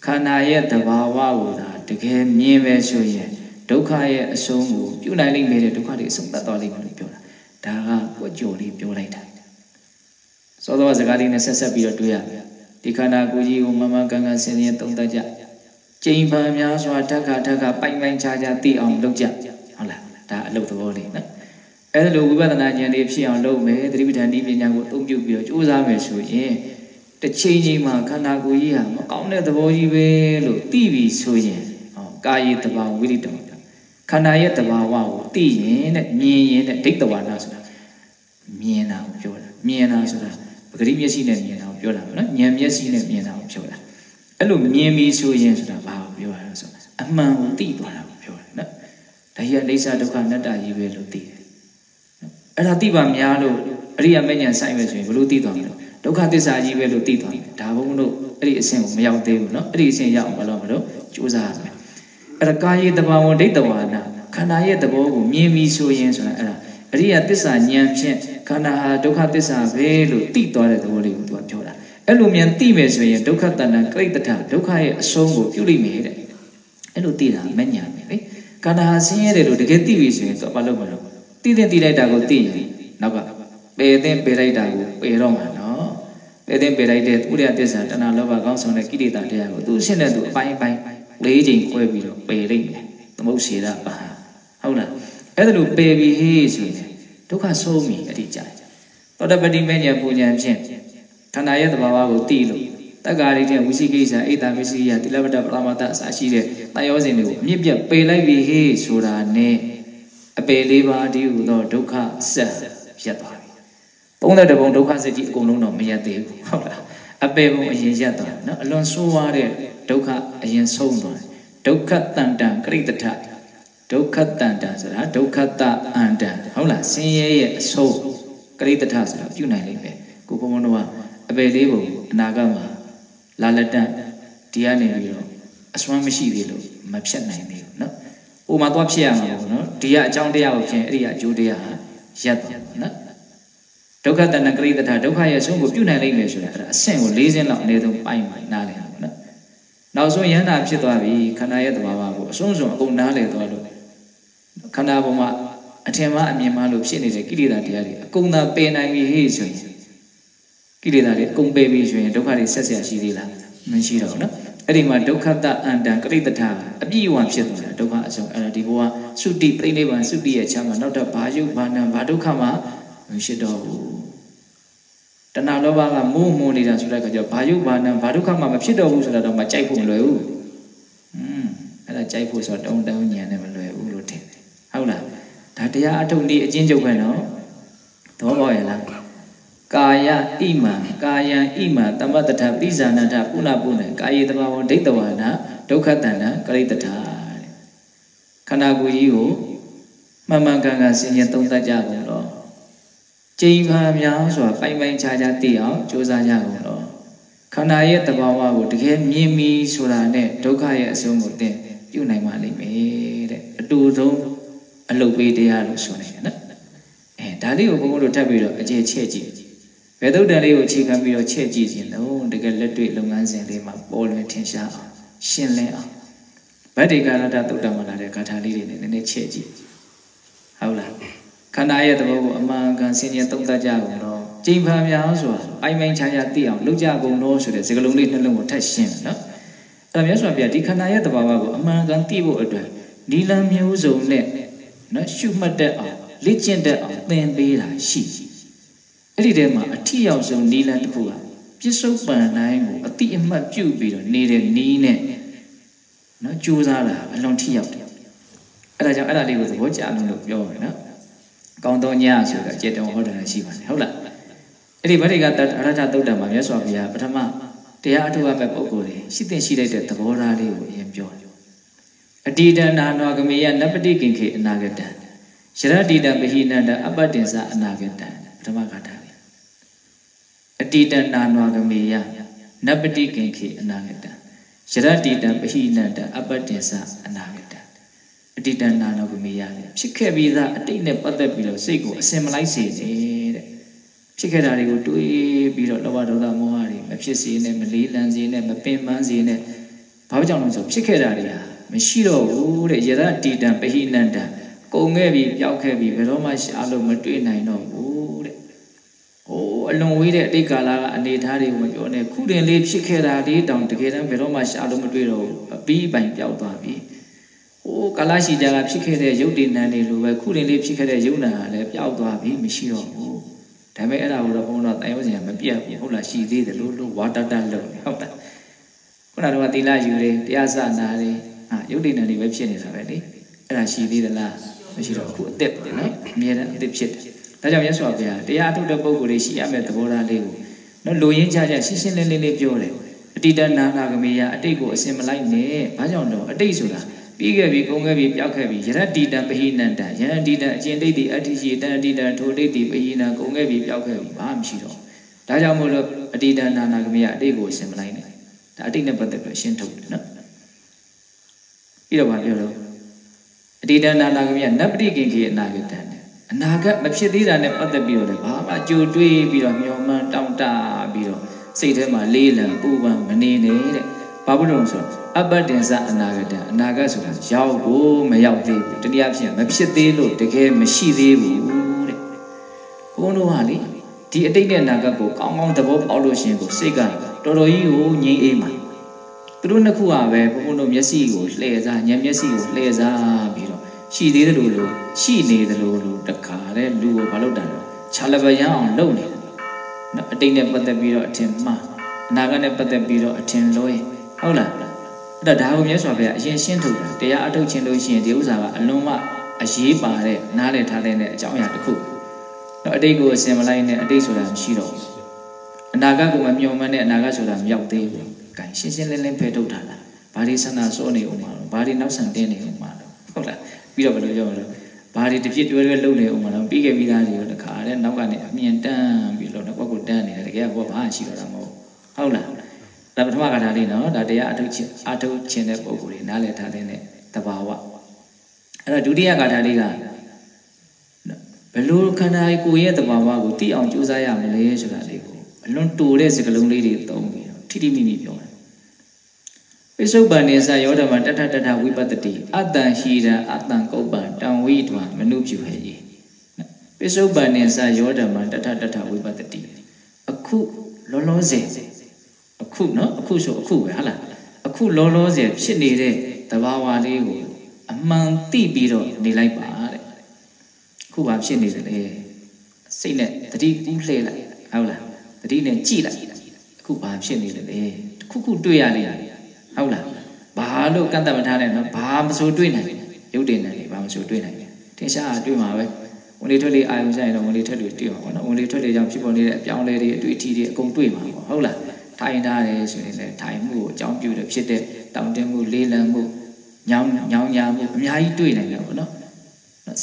ခန္ဓာရဲ့တဘာဝကိုသာတကယ်မြင်မယ်ဆိုရင် ဒုက္ခရဲ့အဆုံးကိုပြုနိုင်လိမ့်မယ်တဲ့ဒုက္ခတွေအဆုံးသတ်သွားလိမ့်မယ်လို့ပြောတာဒါကကွကြော်လေးပြောလိုက်တာစောစောစကားလေးနဲ့ဆက်ဆက်ပြီးတော့တွေးရမယ်ဒီခန္ဓာကိုယ်ကြီးကိုမမကန်ကန်ဆင်းရဲသုံးသပ်ကြကျိန်ပံများစွာဓက္ခဓက္ခပိုင်ပိုင်ခြားခြားသိအောင်လုပ်ကြဟုတ်လားဒါအလုပ်သဘောလေးနော်အဲ့ဒါလိုဝိပဿနာဉာဏ်လေးဖြစ်အောင်လုပ်မယ်သတိပဋ္ဌာန်ဤပညာကိုအသုံးပြုပြီးတော့ကြိုးစားမယ်ဆိုရင်တစ်ချိန်ချိန်မှာခန္ဓာကိုယ်ကြီးဟာမကောင်းတဲ့သဘောကြီးပဲလို့သိပြီဆိုရင်ဟောကာယေတဘာဝိရိတံ ခန္ဓာရဲ့တဘာဝကိုသိရင်တဲ့မြင်ရင်တဲ့ဒိဋ္ဌဝါဒဆိုတာမြင်တာကိုပြောတာမြင်တာဆိုတာပဂရိမျက်စိနဲ့မြင်တာကိုပြောတာပေါ့နော်ဉာဏ်မျက်စိနဲ့မြင်တာကိုပြောတာအဲ့လိုမြင်ပြီးဆိုရင်ဆိုတာဘာကိုပြောရလဲဆိုတော့အမှန်ကိုသိသွားတာကိုပြောတယ်နော်ဒါကြီးကအိဋ္ဌဒုက္ခနတ္တကြီးပဲလို့သိတယ်အဲ့ဒါသိပါများလို့အရိယာမေညာဆိုင်ပဲဆိုရင်ဘလို့သိသွားမလဲဒုက္ခသစ္စာကြီးပဲလို့သိသွားတယ်ဒါဘုံတို့အဲ့ဒီအဆင့်ကိုမရောက်သေးဘူးနော်အဲ့ဒီအဆင့်ရအောင်မလုပ်မလို့စူးစမ်းရမယ် အဲ့ဒါကာယေတဘာဝဒိဋ္ဌဝါနာခန္ဓာရဲ့သဘောကိုမြင်ပြီးဆိုရင်ဆိုတာအဲ့ဒါအရိယာသစ္စာဉာဏ်ဖြင့်ခန္ဓာဟာဒုက္ခသစ္စာပဲလို့သိသွားတဲ့သဘောလေးကိုသူကပြောတာအဲ့လိုမြန်သိမယ်ဆိုရင်ဒုက္ခတဏ္ဍကရိတ္တထဒုက္ခရဲ့အဆုံးကိုပြုလိမ့်မယ်တဲ့အဲ့လိုသိတာမညာပဲလေခန္ဓာဟာဆင်းရဲတယ်လို့တကယ်သိပြီဆိုရင်သူကဘာလုပ်မလို့သိတဲ့သိလိုက်တာကိုသိရင်နောက်ကပယ်တဲ့ပယ်လိုက်တာကိုပယ်တော့မှာနော်ပတဲ့တဲ့ပေလိုက်တဲ့ဥရယသစ္စာတဏှာလောဘကောင်းဆောင်တဲ့ကိလေသာတရားကိုသူရှင်းတဲ့သူအပိုင်းအပိုင်း လေးချိန်ခွဲပြီးတော့ပယ်လိုက်တယ်သမုတ်စေတာပါဟုတ်လားအဲ့ဒါလိုပယ်ပြီးဟေးဆိုရင်ဒုက္ခဆုံးပြီအဲ့ဒီကြာသောတပတိမဉ္ဇဉ်ပူဉ္ဇဉ်ဖြင့်ခန္ဓာရဲ့သဘာဝကိုသိလို့တက္ကာရိတဲ့ဝိသိကိစ္စအိတ္တမစ္စရိယတိလပတ္တပရမတ္တအစရှိတဲ့တန်ရောစဉ်တွေကိုအမြင့်ပြတ်ပယ်လိုက်ပြီဟေးဆိုတာ ਨੇ အပေလေးပါးဒီဟူသောဒုက္ခဆက်ရက်သွားပြီ30ဘုံဒုက္ခဆက်ကြီးအကုန်လုံးတော့မရက်သေးဘူးဟုတ်လားအပေဘုံအရင်ရက်သွားနော်အလွန်ဆိုးဝါးတဲ့ ဒုက္ခအရင်ဆုံးသွားဒုက္ခတန်တံကရိတထဒုက္ခတန်တံဆိုတာဒုက္ခတအန္တံဟုတ်လားဆင်းရဲရဲ့အဆုံးကရိတထဆိုတာပြုနိုင်လိမ့်မယ်ကိုဘုံဘုံတို့ကအပေလေးဘုံအနာဂတ်မှာလာလက်တန်ဒီကနေပြီးတော့အစွမ်းမရှိသေးလို့မဖြတ်နိုင်သေးဘူးနော်။ဟိုမှာသွားဖြစ်ရမှာပေါ့နော်။ဒီကအကြောင်းတရားကိုဖြင့်အဲ့ဒီကအကျိုးတရားဟာရပ်သွားနော်။ဒုက္ခတဏ္ဍကရိတထဒုက္ခရဲ့အဆုံးကိုပြုနိုင်လိမ့်မယ်ဆိုတာအဲ့ဒါအဆင့်ကို၄ဆင့်လောက်အနည်းဆုံးပိုင်ပိုင်နားလည်အောင် နော်။နောက်ဆုံးယန္တာဖြစ်သွားပြီခန္ဓာရဲ့သဘာဝကိုအဆုံးစုံအကုန်နားလည်သွားလို့ခန္ဓာပေါ်မှာအထင်မှားအမြင်မှားလို့ဖြစ်နေတဲ့ကိလေသာတရားတွေအကုန်သာပယ်နိုင်ပြီဟေ့ဆိုရင်ကိလေသာတွေအကုန်ပယ်ပြီဆိုရင်ဒုက္ခတွေဆက်ဆက်ရှိသေးလားမရှိတော့ဘူးနော်အဲ့ဒီမှာဒုက္ခတအန္တံကရိတထအပြည့်အဝဖြစ်သွားတာဒုက္ခအဆုံးအဲ့ဒါဒီဘောကသုတိပြိဋိဘံသုတိရဲ့ချမ်းမှာနောက်တော့ဘာယုဘာနံဘာဒုက္ခမှမရှိတော့ဘူး တဏှာလောဘကမိုးမိုးနေတာဆိုတဲ့အခါကျတော့ဘာယုဘာနံဘာဒုက္ခမှမဖြစ်တော့ဘူးဆိုတာတော့မကြိုက်ဖို့မလွယ်ဘူးอืมအဲ့ဒါကြိုက်ဖို့ဆိုတော့တုံတောင်းညံနဲ့မလွယ်ဘူးလို့ထင်တယ်ဟုတ်လားဒါတရားအထုတ်နည်းအချင်းချုပ်ပဲနော်သဘောပေါက်ရဲ့လားကာယဣမံကာယံဣမံတမ္ပတထပိဇာနထပုဏ္ဏပုဏ္ဏကာယေတဘာဝဒိဋ္ဌဝါဒဒုက္ခတဏ္ဍကရိတ္တထခန္ဓာကိုယ်ကြီးကိုမှန်မှန်ကန်ကန်ဆင်ញံသုံးသပ်ကြကုန်တော့ ကျိန်ဖာများစွာပိုင်ပိုင်ခြားခြားသိအောင်ကြိုးစားကြကုန်တော့ခန္ဓာရဲ့တဘာဝကိုတကယ်မြင်ပြီးဆိုတာနဲ့ဒုက္ခရဲ့အဆုံးကိုသင်ပြုနိုင်ပါလိမ့်မယ်တဲ့အတူဆုံးအလုပ်ပေးတရားလို့ဆိုနေတယ်နော်အဲဒါလေးကိုဘုန်းဘုန်းတို့ထပ်ပြီးတော့အခြေချဲ့ကြည့်ဘယ်သုတ်တန်လေးကိုအခြေခံပြီးတော့ချဲ့ကြည့်ခြင်းလို့တကယ်လက်တွေ့လုပ်ငန်းစဉ်လေးမှာပေါ်လွင်ထင်ရှားအောင်ရှင်းလင်းအောင်ဗတ္တိကာရတသုတ်တံမှာလာတဲ့ဂါထာလေးတွေနဲ့နည်းနည်းချဲ့ကြည့်ဟုတ်လား ခန္ဓာရဲ့သဘောကိုအမှန်ကန်ဆင်ញံသုံးသပ်ကြကုန်တော့ကျိန်ဖန်များဆိုတာအိုင်မိုင်ချာချာသိအောင်လုပ်ကြကုန်တော့ဆိုတဲ့စကားလုံးလေးနှလုံးကိုထပ်ရှင်းနော်အဲ့ဒါမြတ်စွာဘုရားဒီခန္ဓာရဲ့သဘာဝကိုအမှန်ကန်သိဖို့အတွက်နီလန်မျိုးစုံနဲ့နော်ရှုမှတ်တတ်အောင်လေ့ကျင့်တတ်အောင်သင်ပေးတာရှိအဲ့ဒီထဲမှာအထီရောက်ဆုံးနီလန်တစ်ခုကပြစ္ဆုတ်ပန်တိုင်းကိုအတိအမှတ်ပြုပြီးတော့နေတဲ့နီးနဲ့နော်ကြိုးစားတာအလွန်ထိရောက်တယ်အဲ့ဒါကြောင့်အဲ့ဒါလေးကိုသဘောကျလို့လို့ပြောရနော် ကောင်းသောညဆိုတာကျေတုံဟောတယ်ရှိပါတယ်ဟုတ်လားအဲ့ဒီဗတ္တိကတရထသုတ်တံမှာမြတ်စွာဘုရားပထမတရားအထုအပ်မဲ့ပုဂ္ဂိုလ်တွေရှိတဲ့ရှိလိုက်တဲ့သဘောထားလေးကိုအရင်ပြောတယ်အတိတနာနောကမေယနပတိကိခေအနာဂတံယရတိတပဟိနန္တအပတ္တင်္စအနာဂတံပထမကထာလေးအတိတနာနောကမေယနပတိကိခေအနာဂတံယရတိတပဟိနန္တအပတ္တင်္စအနာဂတံ အတိတနာနောကမေယဖြစ်ခဲ့ပြီးသားအတိတ်နဲ့ပတ်သက်ပြီးတော့စိတ်ကိုအစင်မလိုက်စေတဲ့ဖြစ်ခဲ့တာတွေကိုတွေးပြီးတော့လောဘဒေါသမောဟတွေမဖြစ်စေနဲ့မလေးလံစေနဲ့မပင်ပန်းစေနဲ့ဘာကြောင့်လဲဆိုဖြစ်ခဲ့တာတွေဟာမရှိတော့ဘူးတဲ့ယရတိတံပဟိနန္တံကုံခဲ့ပြီပျောက်ခဲ့ပြီဘယ်တော့မှရှာလို့မတွေ့နိုင်တော့ဘူးတဲ့ဟိုအလွန်ဝေးတဲ့အတိတ်ကာလကအနေထားတွေကိုမပြောနဲ့ခုတင်လေးဖြစ်ခဲ့တာလေးတောင်တကယ်တမ်းဘယ်တော့မှရှာလို့မတွေ့တော့ဘူးအပြီးပိုင်ပျောက်သွားပြီ ဟိုကာလရှိကြကဖြစ်ခဲ့တဲ့ရုပ်တည်နံတွေလိုပဲခုတင်လေးဖြစ်ခဲ့တဲ့ရုပ်နာကလည်းပျောက်သွားပြီမရှိတော့ဘူးဒါပေမဲ့အဲ့ဒါကိုတော့ဘုန်းတော်တိုင်ဝစဉ်ကမပြတ်ဘူးဟုတ်လားရှိသေးတယ်လို့လို့ဝါတတလို့ဟုတ်လားခုနကတော့သီလယူတယ်တရားစနာတယ်ဟာယုတ်တိဏ္ဍတွေပဲဖြစ်နေတာပဲလေအဲ့ဒါရှိသေးသလားမရှိတော့ဘူးအသက်ပဲနော်အမြဲတမ်းအသက်ဖြစ်တယ်ဒါကြောင့်မြတ်စွာဘုရားတရားထုတ်တဲ့ပုဂ္ဂိုလ်တွေရှိရမယ့်သဘောထားလေးကိုနော်လူရင်းချကြရှင်းရှင်းလင်းလင်းလေးပြောတယ်အတိတနာနာကမေယအတိတ်ကိုအစင်မလိုက်နဲ့ဘာကြောင့်တော့အတိတ်ဆိုတာ ပြီးခဲ့ပြီကုန်ခဲ့ပြီပျောက်ခဲ့ပြီယရတိတံပဟိနန္တယရတိတံအကျင့်ဒိဋ္ဌိအတ္တိရှိတံအတိတံထိုဒိဋ္ဌိပဟိနံကုန်ခဲ့ပြီပျောက်ခဲ့ပြီဘာမှမရှိတော့ဒါကြောင့်မို့လို့အတိတနာနာကမေယအတိတ်ကိုအစင်မလိုက်နဲ့ဒါအတိတ်နဲ့ပတ်သက်ပြီးရှင်းထုတ်တယ်နော်ပြီးတော့ဗာပြောတော့အတိတနာနာကမေယနပတိကိခေအနာဂတံအနာဂတ်မဖြစ်သေးတာနဲ့ပတ်သက်ပြီးတော့လည်းဘာမှကြိုတွေးပြီးတော့မျောမှန်းတောင့်တပြီးတော့စိတ်ထဲမှာလေးလံပူပန်မနေနဲ့တဲ့ဘာဖြစ်လို့ဆိုတော့ အပ္ပတင်္စအနာဂတအနာဂတ်ဆိုတာရောက်ကိုမရောက်သေးဘူးတနည်းအားဖြင့်မဖြစ်သေးလို့တကယ်မရှိသေးဘူးတဲ့ဘုန်းတော်ဟာလေဒီအတိတ်နဲ့အနာဂတ်ကိုကောင်းကောင်းသဘောပေါက်လို့ရှိရင်ကိုစိတ်ကတော်တော်ကြီးကိုငြိမ်းအေးမှာသူတို့နှစ်ခုကပဲဘုံဘုံတို့မျက်စိကိုလှည့်စားညံမျက်စိကိုလှည့်စားပြီးတော့ရှိသေးတယ်လို့လို့ရှိနေတယ်လို့လို့တခါတဲ့လူကိုမလုပ်တာတော့ခြာလပရန်အောင်လုပ်နေတယ်နော်အတိတ်နဲ့ပတ်သက်ပြီးတော့အထင်မှားအနာဂတ်နဲ့ပတ်သက်ပြီးတော့အထင်လွဲဟုတ်လား အဲ့တော့ဒါကိုမြတ်စွာဘုရားအရင်ရှင်းထုတ်တာတရားအထုတ်ခြင်းလို့ရှိရင်ဒီဥစ္စာကအလွန်မှအရေးပါတဲ့နားလည်ထားတဲ့အကြောင်းအရာတစ်ခုတော့အတိတ်ကိုအစင်မလိုက်နဲ့အတိတ်ဆိုတာမရှိတော့ဘူးအနာဂတ်ကိုမမျှော်မှန်းတဲ့အနာဂတ်ဆိုတာမရောက်သေးဘူး။ကဲရှင်းရှင်းလင်းလင်းဖယ်ထုတ်တာလား။ဘာဒီဆန္ဒစောနေအောင်မှာ။ဘာဒီနောက်ဆန်တင်းနေအောင်မှာ။ဟုတ်လား။ပြီးတော့ဘယ်လိုပြောမလဲ။ဘာဒီတစ်ပြစ်တွဲတွဲလုံနေအောင်မှာတော့ပြီးခဲ့ပြီးသားတွေကိုတခါတည်းနောက်ကနေအမြင်တန်းပြီးတော့ကိုယ့်ကိုတန်းနေတယ်တကယ်ကဘာမှရှိတော့တာမဟုတ်။ဟုတ်လား။ ဒါပထမကထာလေးနော်။ဒါတရားအထုတ်ခြင်းအထုတ်ခြင်းတဲ့ပုံကိုယ်တွေနားလည်ထားတဲ့တဘာဝ။အဲ့တော့ဒုတိယကထာလေးကဘယ်လိုခန္ဓာကိုယ်ရဲ့တဘာဝကိုသိအောင်ကြိုးစားရမလဲဆိုတာလေးကိုအလွန်တိုတဲ့စကားလုံးလေးတွေသုံးပြီးတော့ထိထိမိမိပြောတယ်ပိစုပန်နေစယောဓမ္မတထတထဝိပတ္တိအတ္တံဟိရအတ္တံကုပ္ပံတံဝိတွာမနုပြုဟေယပိစုပန်နေစယောဓမ္မတထတထဝိပတ္တိအခုလောလောဆယ် အခုနော်အခုဆိုအခုပဲဟာလားအခုလောလောဆယ်ဖြစ်နေတဲ့တဘာဝလေးကိုအမှန်သိပြီးတော့နေလိုက်ပါတဲ့ခုဘာဖြစ်နေတယ်လဲစိတ်နဲ့တတိကူးလှည့်လိုက်ဟုတ်လားတတိနဲ့ကြည့်လိုက်အခုဘာဖြစ်နေလဲလေတခုခုတွေ့ရလေဟုတ်လားဘာလို့ကန့်တတ်မထားနဲ့နော်ဘာမဆိုတွေ့နိုင်ရုပ်တင်နိုင်လေဘာမဆိုတွေ့နိုင်ထင်ရှားတွေ့မှာပဲဝင်လေထွက်လေအာယုံဆိုင်တော့ဝင်လေထွက်လေတွေ့မှာပေါ့နော်ဝင်လေထွက်လေကြောင့်ဖြစ်ပေါ်နေတဲ့အပြောင်းလဲတွေအတွေ့အထိတွေအကုန်တွေ့မှာပေါ့ဟုတ်လား ထိုင်ထားတယ်ဆိုရင်လည်းထိုင်မှုကိုအကြောင်းပြုတယ်ဖြစ်တဲ့တောင်းတမှုလေးလံမှုညောင်းညောင်းညာမှုအများကြီးတွေ့နိုင်တယ်ပေါ့နော်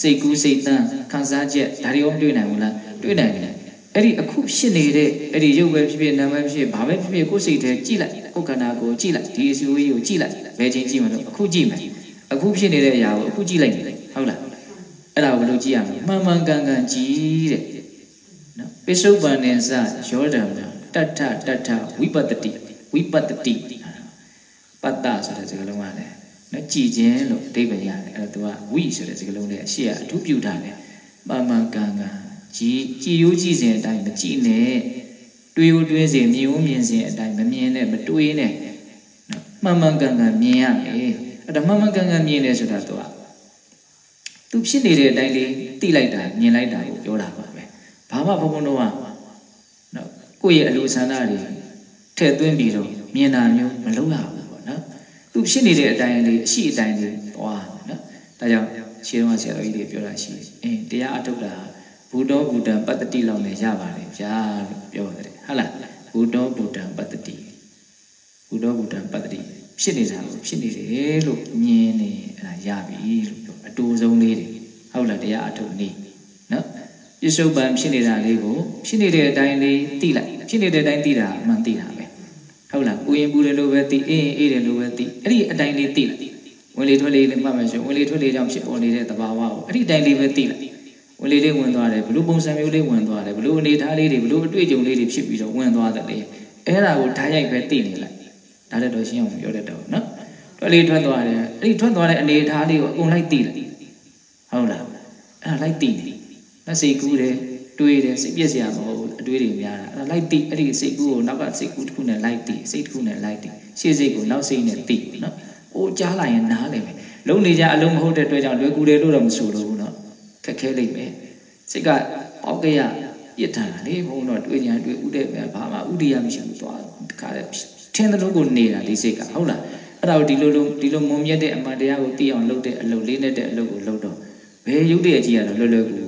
စိတ်ကူးစိတ်တန်းခံစားချက်ဒါတွေရောမတွေ့နိုင်ဘူးလားတွေ့နိုင်တယ်အဲ့ဒီအခုဖြစ်နေတဲ့အဲ့ဒီရုပ်ပဲဖြစ်ဖြစ်နာမ်ပဲဖြစ်ဖြစ်ဘာပဲဖြစ်ဖြစ်ကိုယ်စိတ်ထဲကြည့်လိုက်ကိုယ်ခန္ဓာကိုကြည့်လိုက်ဒီအစည်းအဝေးကိုကြည့်လိုက်ဘယ်ချိန်ကြည့်မလို့အခုကြည့်မယ်အခုဖြစ်နေတဲ့အရာကိုအခုကြည့်လိုက်နေဟုတ်လားအဲ့ဒါကိုဘယ်လိုကြည့်ရမလဲမှန်မှန်ကန်ကန်ကြည့်တဲ့နော်ပိစုပန်နေစယောဓမ္မ တတ္ထတတ္ထဝိပတ္တိဝိပတ္တိပတ္တဆိုတဲ့စကားလုံးကလည်းနော်ကြည်ခြင်းလို့အဓိပ္ပာယ်ရတယ်အဲ့တော့သူကဝိဆိုတဲ့စကားလုံးနဲ့အရှိအထူးပြုထားတယ်မှန်မှန်ကန်ကန်ကြည်ကြည်ရိုးကြည့်စဉ်အတိုင်းမကြည့်နဲ့တွေးရိုးတွေးစဉ်မြင်ရိုးမြင်စဉ်အတိုင်းမမြင်နဲ့မတွေးနဲ့နော်မှန်မှန်ကန်ကန်မြင်ရမယ်အဲ့ဒါမှန်မှန်ကန်ကန်မြင်တယ်ဆိုတာသူကသူဖြစ်နေတဲ့အတိုင်းလေးသိလိုက်တာမြင်လိုက်တာကိုပြောတာပါပဲဘာမှဘုံဘုံတော့ ကနော်ကိုယ့်ရဲ့အလိုဆန္ဒတွေထည့်သွင်းပြီးတော့မြင်တာမျိုးမလုပ်ရဘူးပေါ့နော်သူဖြစ်နေတဲ့အတိုင်းလေးအရှိအတိုင်းလေးသွားနော်ဒါကြောင့်ခြေတော်ဆရာတော်ကြီးတွေပြောတာရှိတယ်အင်းတရားအထုတ်တာဘုဒ္ဓဘုဒ္ဓံပတ္တိလောက်နဲ့ရပါတယ်ဗျာလို့ပြောတယ်ဟုတ်လားဘုဒ္ဓဘုဒ္ဓံပတ္တိဘုဒ္ဓဘုဒ္ဓံပတ္တိဖြစ်နေတာကိုဖြစ်နေတယ်လို့မြင်နေအဲ့ဒါရပြီလို့ပြောအတူဆုံးလေးတွေဟုတ်လားတရားအထုတ်နေနော် ပြစ္ဆုတ်ပံဖြစ်နေတာလေးကိုဖြစ်နေတဲ့အတိုင်းလေးသိလိုက်ဖြစ်နေတဲ့အတိုင်းသိတာအမှန်သိတာပဲဟုတ်လားပူရင်ပူတယ်လို့ပဲသိအေးရင်အေးတယ်လို့ပဲသိအဲ့ဒီအတိုင်းလေးသိလိုက်ဝင်လေထွက်လေလေးမှတ်မယ်ဆိုဝင်လေထွက်လေကြောင့်ဖြစ်ပေါ်နေတဲ့သဘာဝကိုအဲ့ဒီအတိုင်းလေးပဲသိလိုက်ဝင်လေလေးဝင်သွားတယ်ဘလို့ပုံစံမျိုးလေးဝင်သွားတယ်ဘလို့အနေထားလေးတွေဘလို့အတွေ့အကြုံလေးတွေဖြစ်ပြီးတော့ဝင်သွားတယ်လေအဲ့ဒါကိုဓာတ်ရိုက်ပဲသိနေလိုက်ဒါလည်းတော့ရှင်းအောင်ပြောတတ်တော့နော်ထွက်လေထွက်သွားတယ်အဲ့ဒီထွက်သွားတဲ့အနေထားလေးကိုအကုန်လိုက်သိလိုက်ဟုတ်လားအဲ့ဒါလိုက်သိနေလက် စိတ်ကူးတယ်တွေးတယ်စိတ်ပြည့်စရာမဟုတ်ဘူးအတွေးတွေများတာအဲ့ဒါလိုက်သိအဲ့ဒီစိတ်ကူးကိုနောက်ကစိတ်ကူးတစ်ခုနဲ့လိုက်သိစိတ်တစ်ခုနဲ့လိုက်သိရှေ့စိတ်ကိုနောက်စိတ်နဲ့သိနော်အိုးကြားလိုက်ရင်နားလိမ့်မယ်လုံးနေကြအလုံးမဟုတ်တဲ့အတွက်ကြောင့်လွယ်ကူတယ်လို့တော့မဆိုလို့ဘူးနော်ခက်ခဲလိမ့်မယ်စိတ်ကပေါက်ကရပြစ်ထန်တာလေဘုံတော့တွေးကြံတွေးဥတဲ့ပဲဘာမှဥဒိယမရှိဘူးသွားတခါလေထင်းသလိုကိုနေတာဒီစိတ်ကဟုတ်လားအဲ့ဒါကိုဒီလိုလိုဒီလိုမုံမြတ်တဲ့အမှန်တရားကိုသိအောင်လုပ်တဲ့အလုပ်လေးနဲ့တဲ့အလုပ်ကိုလုပ်တော့ဘယ်ရုပ်တရက်ကြီးရတော့လွယ်လွယ်ကူကူ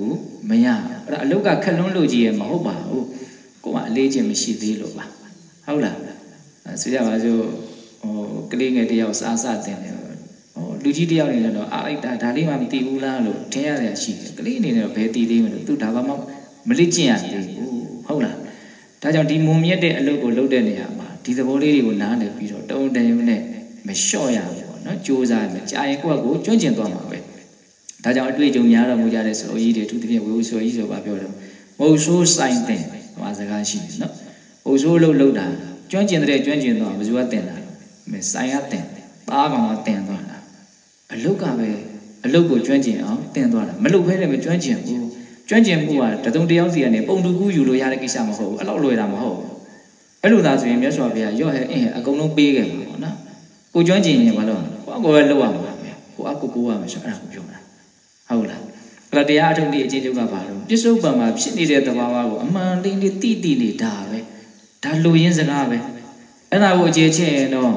မရအဲ့ဒါအလုပ်ကခက်လွန်းလို့ကြီးရမဟုတ်ပါဘူးကိုကအလေးချင်းမရှိသေးလို့ပါဟုတ်လားဆိုရပါစို့ဟိုကလေးငယ်တယောက်စားစားတင်တယ်ဟိုလူကြီးတယောက်နေတော့အာလိုက်တာဒါလေးမှမသိဘူးလားလို့ထင်ရတယ်ရှိတယ်ကလေးအနေနဲ့တော့ဘယ်သိသေးမလို့သူဒါဘာမှမလိကျင့်ရသေးဘူးဟုတ်လားဒါကြောင့်ဒီမုံမြတ်တဲ့အလုပ်ကိုလုပ်တဲ့နေရာမှာဒီသဘောလေးတွေကိုနားလည်ပြီးတော့တုံးတန်ရုံနဲ့မလျှော့ရဘူးပေါ့နော်စူးစမ်းမယ်ကြာရင်ကိုယ့်ကိုကျွန့်ကျင်သွားမှာပဲ ဒါကြောင့်အတွေ့အကြုံများတော်မူကြတဲ့ဆိုကြီးတွေသူတပြည့်ဝေဝဆိုကြီးဆိုပါပြောတော့မဟုတ်ဆိုးဆိုင်တဲ့ဟောစကားရှိတယ်နော်ဟိုဆိုးလို့လုပ်တာကျွန့်ကျင်တဲ့ကျွန့်ကျင်သွားဘယ်သူကတင်တာလဲဆိုင်ရတင်သားကောင်ကတင်သွားတာအလုတ်ကပဲအလုတ်ကိုကျွမ်းကျင်အောင်တင်သွားတာမလုတ်ဖဲလည်းမကျွမ်းကျင်ဘူးကျွမ်းကျင်မှုကတစုံတယောက်စီကနေပုံတူကူးယူလို့ရတဲ့ကိစ္စမဟုတ်ဘူးအဲ့လောက်လွယ်တာမဟုတ်ဘူးအဲ့လိုသာဆိုရင်မြတ်စွာဘုရားရော့ဟဲ့အင်းဟဲ့အကုန်လုံးပေးခဲ့မှာပေါ့နော်ကိုကျွမ်းကျင်ရင်ဘာလို့ကိုအကိုပဲလောက်ရမှာပဲကိုအကိုကိုရမှာဆိုအဲ့ဒါကိုပြောတာ ဟုတ်လားအဲ့တော့တရားအထုတ်နေအချင်းချုပ်ကဘာလို့ပြစ္ဆုတ်ပံမှာဖြစ်နေတဲ့သဘာဝကိုအမှန်တင်းလေးတိတိနေတာပဲဒါလူရင်းစကားပဲအဲ့ဒါကိုအခြေချင်းရင်တော့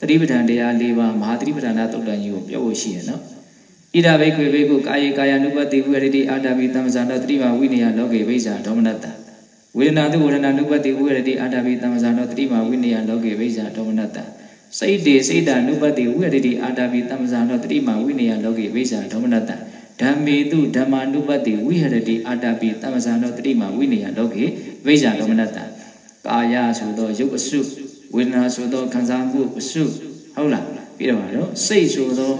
သတိပဋ္ဌာန်တရား၄ပါးမဟာသတိပဋ္ဌာန်သုတ်တန်ကြီးကိုပြောဖို့ရှိရနော်ဣဒဘိကွေဘိကုကာယေကာယ ानु ပတိဝရတိအာတပိသမ္မဇာနောတတိမဝိနည်းလောကေဘိဇာဒေါမနတဝေဒနာတုဝေဒနာ ानु ပတိဝရတိအာတပိသမ္မဇာနောတတိမဝိနည်းလောကေဘိဇာဒေါမနတစိတ်တေစိတ်တာ ानु ပတိဝရတိအာတပိသမ္မဇာနောတတိမဝိနည်းလောကေဘိဇာဒေါမနတ ဓမ္မေတုဓမ္မာနုပတိဝိဟရတိအာတပိသမ္မဇာနောတတိမဝိနည်းလောကေဘိဇာဒေါမနတကာယဆိုသောယုတ်အစုဝေဒနာဆိုသောခံစားမှုအစုဟုတ်လားပြီးတော့တော့စိတ်ဆိုသော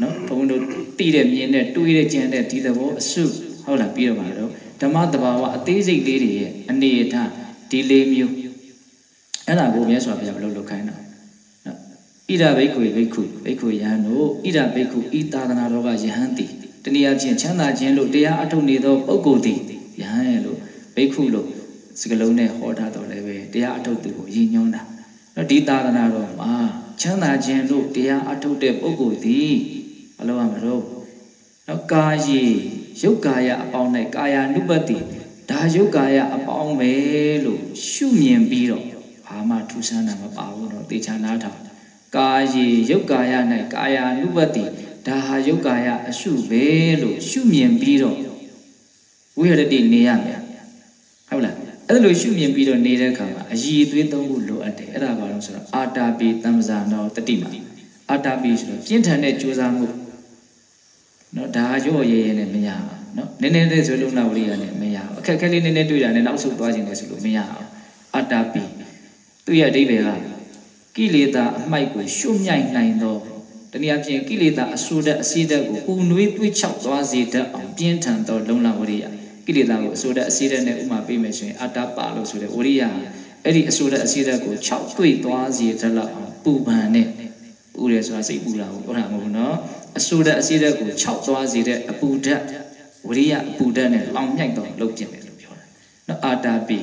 နော်ဘုံတို့တိတဲ့မြင်တဲ့တွေးတဲ့ကြံတဲ့ဒီသဘောအစုဟုတ်လားပြီးတော့ပါတော့ဓမ္မတဘာဝအသေးစိတ်လေးတွေရဲ့အနေအထားဒီလေးမျိုးအဲ့ဒါကိုမြတ်စွာဘုရားဘယ်လိုလုပ်ခိုင်းတာနော်ဣဒဘိက္ခုဘိက္ခုဘိက္ခုယဟန်တို့ဣဒဘိက္ခုဤသာသနာတော်ကယဟန်တိ တနည်းအားဖြင့်ချမ်းသာခြင်းလို့တရားအထုတ်နေသောပုဂ္ဂိုလ်သည်ယဟန်ရဲ့လို့ဘိက္ခုလို့စကလုံးနဲ့ဟောထားတော်လည်းပဲတရားအထုတ်သူကိုရည်ညွှန်းတာနော်ဒီသာသနာတော်မှာချမ်းသာခြင်းလို့တရားအထုတ်တဲ့ပုဂ္ဂိုလ်သည်မလုပ်ရမလို့နော်ကာယေရုပ်ကာယအပေါင်း၌ကာယ ानु ပတိဒါရုပ်ကာယအပေါင်းပဲလို့ရှုမြင်ပြီးတော့ဘာမှထူးဆန်းတာမပါဘူးတော့တေချာနားထောင်ကာယေရုပ်ကာယ၌ကာယ ानु ပတိ ဒါဟာရုပ်ကာယအရှုပဲလို့ရှုမြင်ပြီးတော့ဝိဟရတိနေရမယ်ဟုတ်လားအဲ့လိုရှုမြင်ပြီးတော့နေတဲ့အခါမှာအည်သွေးသုံးခုလိုအပ်တယ်အဲ့ဒါဘာလို့ဆိုတော့အာတာပိတမ္ပဇာနောတတိမာအာတာပိဆိုတော့ပြင်းထန်တဲ့ကြိုးစားမှုနော်ဒါရော့ရဲရဲနဲ့မရအောင်နော်နည်းနည်းလေးဆိုလုံးနာဝရိယနဲ့မရအောင်အခက်ခဲလေးနည်းနည်းတွေ့တာနဲ့နောက်ဆုတ်သွားခြင်းနဲ့ဆိုလို့မရအောင်အာတာပိသူ့ရဲ့အဓိပ္ပာယ်ကကိလေသာအမိုက်ကိုရှုမြိုက်နိုင်သော တနည်းအားဖြင့်ကိလေသာအဆိုးတဲ့အစီးဓာတ်ကိုပူနွေးတွေးချောက်သွားစေတတ်အောင်ပြင်းထန်သောလုံလဝရိယကိလေသာကိုအဆိုးတဲ့အစီးဓာတ်နဲ့ဥမာပေးမယ်ဆိုရင်အတ္တပလို့ဆိုတဲ့ဝရိယအဲ့ဒီအဆိုးတဲ့အစီးဓာတ်ကို6တွေ့သွားစေတတ်လောက်အောင်ပူပန်နဲ့ပူတယ်ဆိုတာစိတ်ပူတာကိုပြောတာမဟုတ်ဘူးနော်အဆိုးတဲ့အစီးဓာတ်ကို6သွားစေတဲ့အပူဓာတ်ဝရိယအပူဓာတ်နဲ့လောင်မြိုက်တော့လုပ်ကျင်တယ်လို့ပြောတာနော်အာတာပိ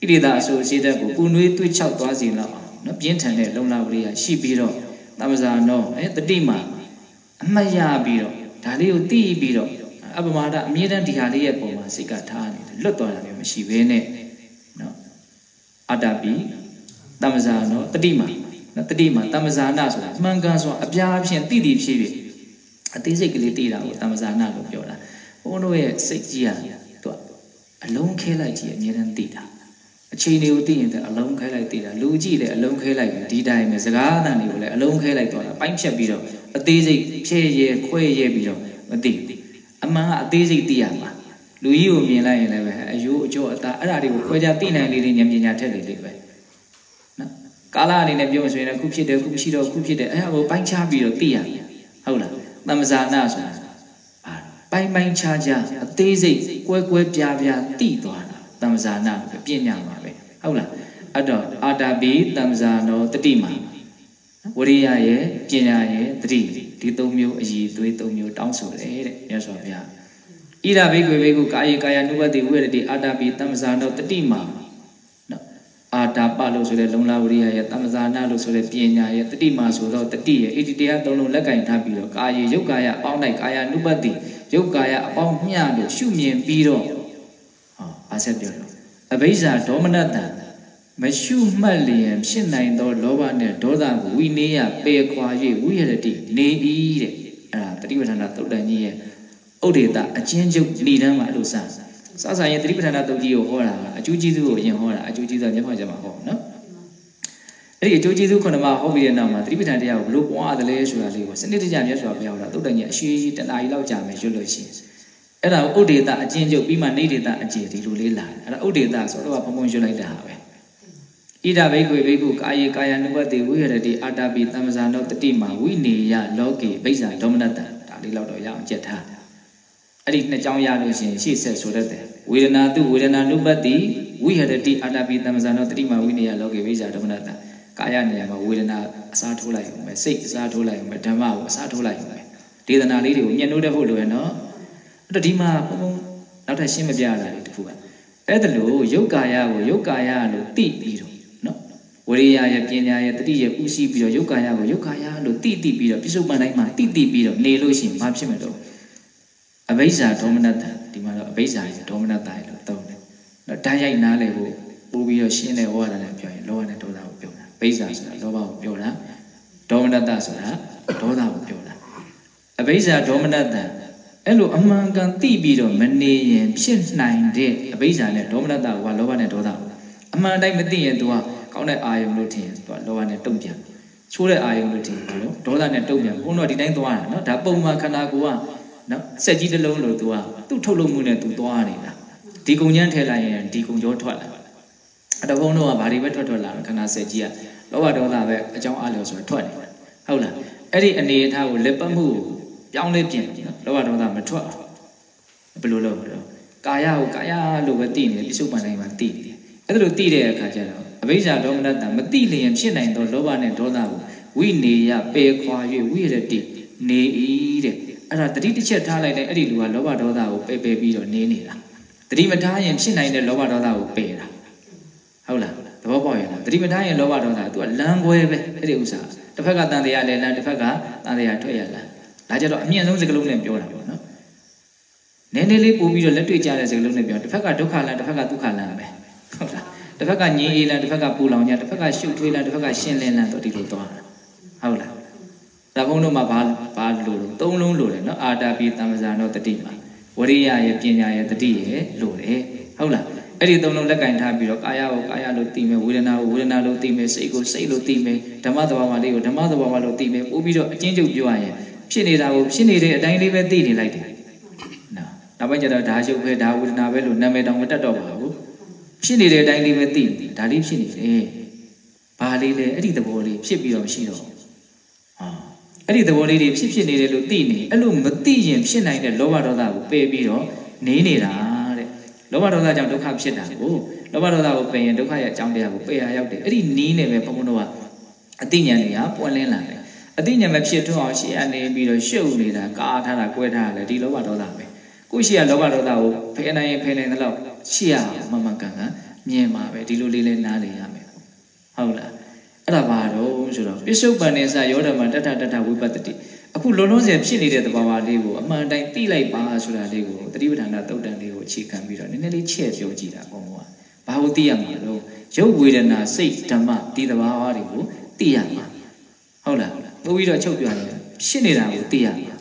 ကိလေသာအဆိုးအစီးဓာတ်ကိုပူနွေးတွေးချောက်သွားစေလောက်အောင်နော်ပြင်းထန်တဲ့လုံလဝရိယရှိပြီးတော့ သမဇာနောအဲတတိမာအမှတ်ရပြီးတော့ဒါလေးကိုသိပြီးတော့အပမာဒအမြဲတမ်းဒီဟာလေးရဲ့ပုံမှာစိတ်ကထားနေတယ်လွတ်သွားတာမျိုးမရှိဘဲနဲ့နော်အတ္တပိတမ္မဇာနောတတိမာနော်တတိမာတမ္မဇာနာဆိုတာမှန်ကန်စွာအပြားအဖြင့်တိတိဖြစ်ဖြစ်အသေးစိတ်ကလေးသိတာကိုတမ္မဇာနာလို့ပြောတာဘုန်းတို့ရဲ့စိတ်ကြီးကသူအလုံးခဲလိုက်ကြီးအမြဲတမ်းသိတာ အချိန်တွေကိုသိရင်တည်းအလုံးခဲလိုက်သိတာလူကြည့်လည်းအလုံးခဲလိုက်ဒီတိုင်းပဲစကားအတန်တွေကိုလည်းအလုံးခဲလိုက်သွားတာပိုင်းဖြတ်ပြီးတော့အသေးစိတ်ဖြည့်ရဲခွဲရဲပြီးတော့မသိဘူးအမှန်ကအသေးစိတ်သိရမှာလူကြီးကိုမြင်လိုက်ရင်လည်းပဲအယိုးအကျော်အသားအဲ့ဒါတွေကိုခွဲခြားသိနိုင်လေးလေးဉာဏ်ပညာထက်လေလေးပဲနော်ကာလအနေနဲ့ပြောဆိုရင်လည်းခုဖြစ်တယ်ခုမရှိတော့ခုဖြစ်တယ်အဲ့ဒါကိုပိုင်းခြားပြီးတော့သိရမယ်ဟုတ်လားသမ္မဇာနာဆိုတာအာပိုင်းပိုင်းခြားခြားအသေးစိတ်ကွဲကွဲပြားပြားသိသွားတာ သမ္မဇာနာပဲပြညာမှာပဲဟုတ်လားအဲ့တော့အာတာပိသမ္မဇာနောတတိမာဝရိယရဲ့ပညာရဲ့တတိဒီသုံးမျိုးအည်သွေးသုံးမျိုးတောင်းဆိုတယ်တဲ့မြတ်စွာဘုရားဣဒဘိကွေဘိကုကာယေကာယ ानु ပတိဝိရတိအာတာပိသမ္မဇာနောတတိမာနော်အာတာပလို့ဆိုတဲ့လုံလာဝရိယရဲ့သမ္မဇာနာလို့ဆိုတဲ့ပညာရဲ့တတိမာဆိုတော့တတိရဲ့ဣတိတရားသုံးလုံးလက်ကင်ထားပြီးတော့ကာယေယုတ်ကာယအပေါင်း၌ကာယ ानु ပတိယုတ်ကာယအပေါင်းမျှလို့ရှုမြင်ပြီးတော့ ဟောအားဆက်ပြောလို့အဘိဇာဒေါမနတံမရှုမှတ်လျင်ဖြစ်နိုင်သောလောဘနဲ့ဒေါသကိုဝိနည်းရပေခွာ၍ဝိရတိနေ၏တဲ့အဲ့ဒါတတိပဋ္ဌာန်သုတ်တန်ကြီးရဲ့ဥဒေတာအချင်းချုပ်ဏိဒမ်းမှာအဲ့လိုစစစရင်တတိပဋ္ဌာန်သုတ်ကြီးကိုဟောတာအကျိုးကျေးဇူးကိုအရင်ဟောတာအကျိုးကျေးဇူးကမျက်မှောက်ကြမှာဟောနော်အဲ့ဒီအကျိုးကျေးဇူးခုနမှာဟောပြီးတဲ့နောက်မှာတတိပဋ္ဌာန်တရားကိုဘလို့ပွားရတယ်လဲဆိုတာလေးကိုစနစ်တကျမြတ်စွာဘုရားဟောတာသုတ်တန်ကြီးအရှိတနားကြီးလောက်ကြာမယ်ရွတ်လို့ရှိရင် အဲ့ဒါဥဒေတာအချင်းချုပ်ပြီးမှနေဒေတာအကျေဒီလိုလေးလာတယ်အဲ့ဒါဥဒေတာဆိုတော့ဘုံဘုံရွတ်လိုက်တာဟာပဲဣဒဘိကွေဘိကုကာယေကာယ ानु ပတိဝိရတိအာတာပိသမ္မဇာနောတတိမာဝိနေယလောကေဘိဇာဒေါမနတံဒါလေးလောက်တော့ရအောင်ကြက်ထားအဲ့ဒီနှစ်ကြောင်းရလို့ရှိရင်ရှေ့ဆက်ဆိုတတ်တယ်ဝေဒနာတုဝေဒနာ ानु ပတိဝိရတိအာတာပိသမ္မဇာနောတတိမာဝိနေယလောကေဘိဇာဒေါမနတံကာယနေရာမှာဝေဒနာအစားထိုးလိုက်အောင်ပဲစိတ်အစားထိုးလိုက်အောင်ပဲဓမ္မကိုအစားထိုးလိုက်အောင်ပဲဒေသနာလေးတွေကိုညှဉ်းနှိုးတတ်ဖို့လိုရနော် အဲ့တော့ဒီမှာဘုံဘုံနနောက်ထပ်ရှင်းမပြရတာလေတခုကအဲ့ဒါလို့ယုတ်ကာယကိုယုတ်ကာယလို့သိပြီးတော့နော်ဝရိယရဲ့ပညာရဲ့တတိရဲ့ဥရှိပြီးတော့ယုတ်ကာယကိုယုတ်ကာယလို့သိသိပြီးတော့ပြစ္ဆုတ်ပန်တိုင်းမှာသိသိပြီးတော့နေလို့ရှိရင်ဘာဖြစ်မလို့အဘိဇ္ဇာဒေါမနတဒီမှာတော့အဘိဇ္ဇာရဲ့ဒေါမနတရဲ့လို့သုံးတယ်နော်ဓာတ်ရိုက်နားလေဖို့ပို့ပြီးတော့ရှင်းတဲ့ဩဝါဒနဲ့ပြောရင်လောဘနဲ့ဒေါသကိုပြောတာဘိဇ္ဇာဆိုတာလောဘကိုပြောတာဒေါမနတဆိုတာဒေါသကိုပြောတာအဘိဇ္ဇာဒေါမနတ အဲ့လိုအမှန်ကန်သိပြီးတော့မနေရင်ဖြစ်နိုင်တဲ့အဘိဇ္ဇာနဲ့ဒေါမနတကလောဘနဲ့ဒေါသအမှန်တိုင်းမသိရင် तू ကကောင်းတဲ့အာယုံလို့ထင်ရင် तू ကလောဘနဲ့တုံ့ပြန်ချိုးတဲ့အာယုံလို့ထင်ဘာလို့ဒေါသနဲ့တုံ့ပြန်ဘုန်းတော်ဒီတိုင်းသွားတာနော်ဒါပုံမှန်ခန္ဓာကိုယ်ကနော်စက်ကြီးတစ်လုံးလို့ तू ကသူ့ထုတ်လုပ်မှုနဲ့ तू သွားနေတာဒီကုံချမ်းထဲလိုက်ရင်ဒီကုံကြောထွက်လာအတဘုံတော့ကဘာတွေပဲထွက်ထွက်လာခန္ဓာစက်ကြီးကလောဘဒေါသပဲအကြောင်းအလျော်ဆိုထွက်နေတာဟုတ်လားအဲ့ဒီအနေအထားကိုလက်ပတ်မှုပြောင်းလဲပြင်နော် လောဘဒေါသမထွက်ဘယ်လိုလုပ်မလဲကာယကိုကာယလို့ပဲသိနေတယ်ပြစ္ဆုတ်ပန်တိုင်းမှာသိနေတယ်အဲ့ဒါလို့သိတဲ့အခါကျတော့အဘိဇ္ဇာဒေါမနတမသိလျင်ဖြစ်နိုင်သောလောဘနဲ့ဒေါသကိုဝိနေယပေခွာ၍ဝိရတိနေ၏တဲ့အဲ့ဒါတတိတစ်ချက်ထားလိုက်တဲ့အဲ့ဒီလူကလောဘဒေါသကိုပယ်ပယ်ပြီးတော့နေနေတာတတိမထားရင်ဖြစ်နိုင်တဲ့လောဘဒေါသကိုပယ်တာဟုတ်လားသဘောပေါက်ရလားတတိမထားရင်လောဘဒေါသကသူကလမ်းခွဲပဲအဲ့ဒီဥစ္စာတစ်ဖက်ကတန်တရားလဲလမ်းတစ်ဖက်ကတန်တရားထွက်ရလမ်း ဒါကြတော့အမြင့်ဆုံးစကားလုံးနဲ့ပြောတာပေါ့နော်နည်းနည်းလေးပို့ပြီးတော့လက်တွေ့ကြတဲ့စကားလုံးနဲ့ပြောတစ်ဖက်ကဒုက္ခလမ်းတစ်ဖက်ကဒုက္ခလမ်းပဲဟုတ်လားတစ်ဖက်ကငြင်းအေးလမ်းတစ်ဖက်ကပူလောင်ကြတစ်ဖက်ကရှုပ်ထွေးလမ်းတစ်ဖက်ကရှင်းလင်းလမ်းတော့ဒီလိုသွားတာဟုတ်လားဒါဘုန်းတို့မှာဘာဘာလို့လို့သုံးလုံးလို့တယ်နော်အာတာပိတမ္ပဇာနောတတိမှာဝရိယရဲ့ပညာရဲ့တတိရဲ့လို့တယ်ဟုတ်လားအဲ့ဒီသုံးလုံးလက်ကင်ထားပြီးတော့ကာယကိုကာယလို့သိမယ်ဝေဒနာကိုဝေဒနာလို့သိမယ်စိတ်ကိုစိတ်လို့သိမယ်ဓမ္မသဘာဝလေးကိုဓမ္မသဘာဝလို့သိမယ်ပို့ပြီးတော့အချင်းချုပ်ပြောရရင် ဖြစ်နေတာကိုဖြစ်နေတဲ့အတိုင်းလေးပဲသိနေလိုက်တယ်နော်နောက်ပိုင်းကျတော့ဒါရှုပ်ပဲဒါဝေဒနာပဲလို့နာမည်တောင်မတတ်တော့ပါဘူးဖြစ်နေတဲ့အတိုင်းလေးပဲသိတယ်ဒါလေးဖြစ်နေတယ်ဘာလေးလဲအဲ့ဒီသဘောလေးဖြစ်ပြီးတော့မရှိတော့ဟာအဲ့ဒီသဘောလေးတွေဖြစ်ဖြစ်နေတယ်လို့သိနေအဲ့လိုမသိရင်ဖြစ်နိုင်တဲ့လောဘဒေါသကိုပယ်ပြီးတော့နေနေတာတဲ့လောဘဒေါသကြောင့်ဒုက္ခဖြစ်တာကိုလောဘဒေါသကိုပယ်ရင်ဒုက္ခရဲ့အကြောင်းတရားကိုပယ်ရရောက်တယ်အဲ့ဒီနီးနေပဲဘုန်းဘုန်းတို့ကအသိဉာဏ်တွေကပွင့်လင်းလာတယ် အသိဉာဏ်မဖြစ်ထွန်းအောင်ရှေ့ကနေပြီးတော့ရှုပ်နေတာကာထားတာကွဲထားတာလေဒီလောဘဒေါသပဲကိုရှိရလောဘဒေါသကိုဖယ်နိုင်ရင်ဖယ်နိုင်တဲ့လောက်ရှိရမမှန်ကန်ကန်မြင်ပါပဲဒီလိုလေးလဲနားလည်ရမယ်ဟုတ်လားအဲ့ဒါဘာတော့ဆိုတော့ပိစုပန်နေစယောဓမ္မတတတတဝိပတ္တိအခုလုံးလုံးစင်ဖြစ်နေတဲ့သဘာဝလေးကိုအမှန်တိုင်းသိလိုက်ပါဆိုတာလေးကိုတတိပဌာနာတုတ်တန်လေးကိုအခြေခံပြီးတော့နည်းနည်းလေးချဲ့ပြောကြည့်တာပေါ့ကွာဘာလို့သိရမှာလဲရုပ်ဝေဒနာစိတ်ဓမ္မဒီသဘာဝတွေကိုသိရမှာဟုတ် လားပို့ပြီးတော့ချုပ်ပြရတယ်ဖြစ်နေတာကိုသိရမှာ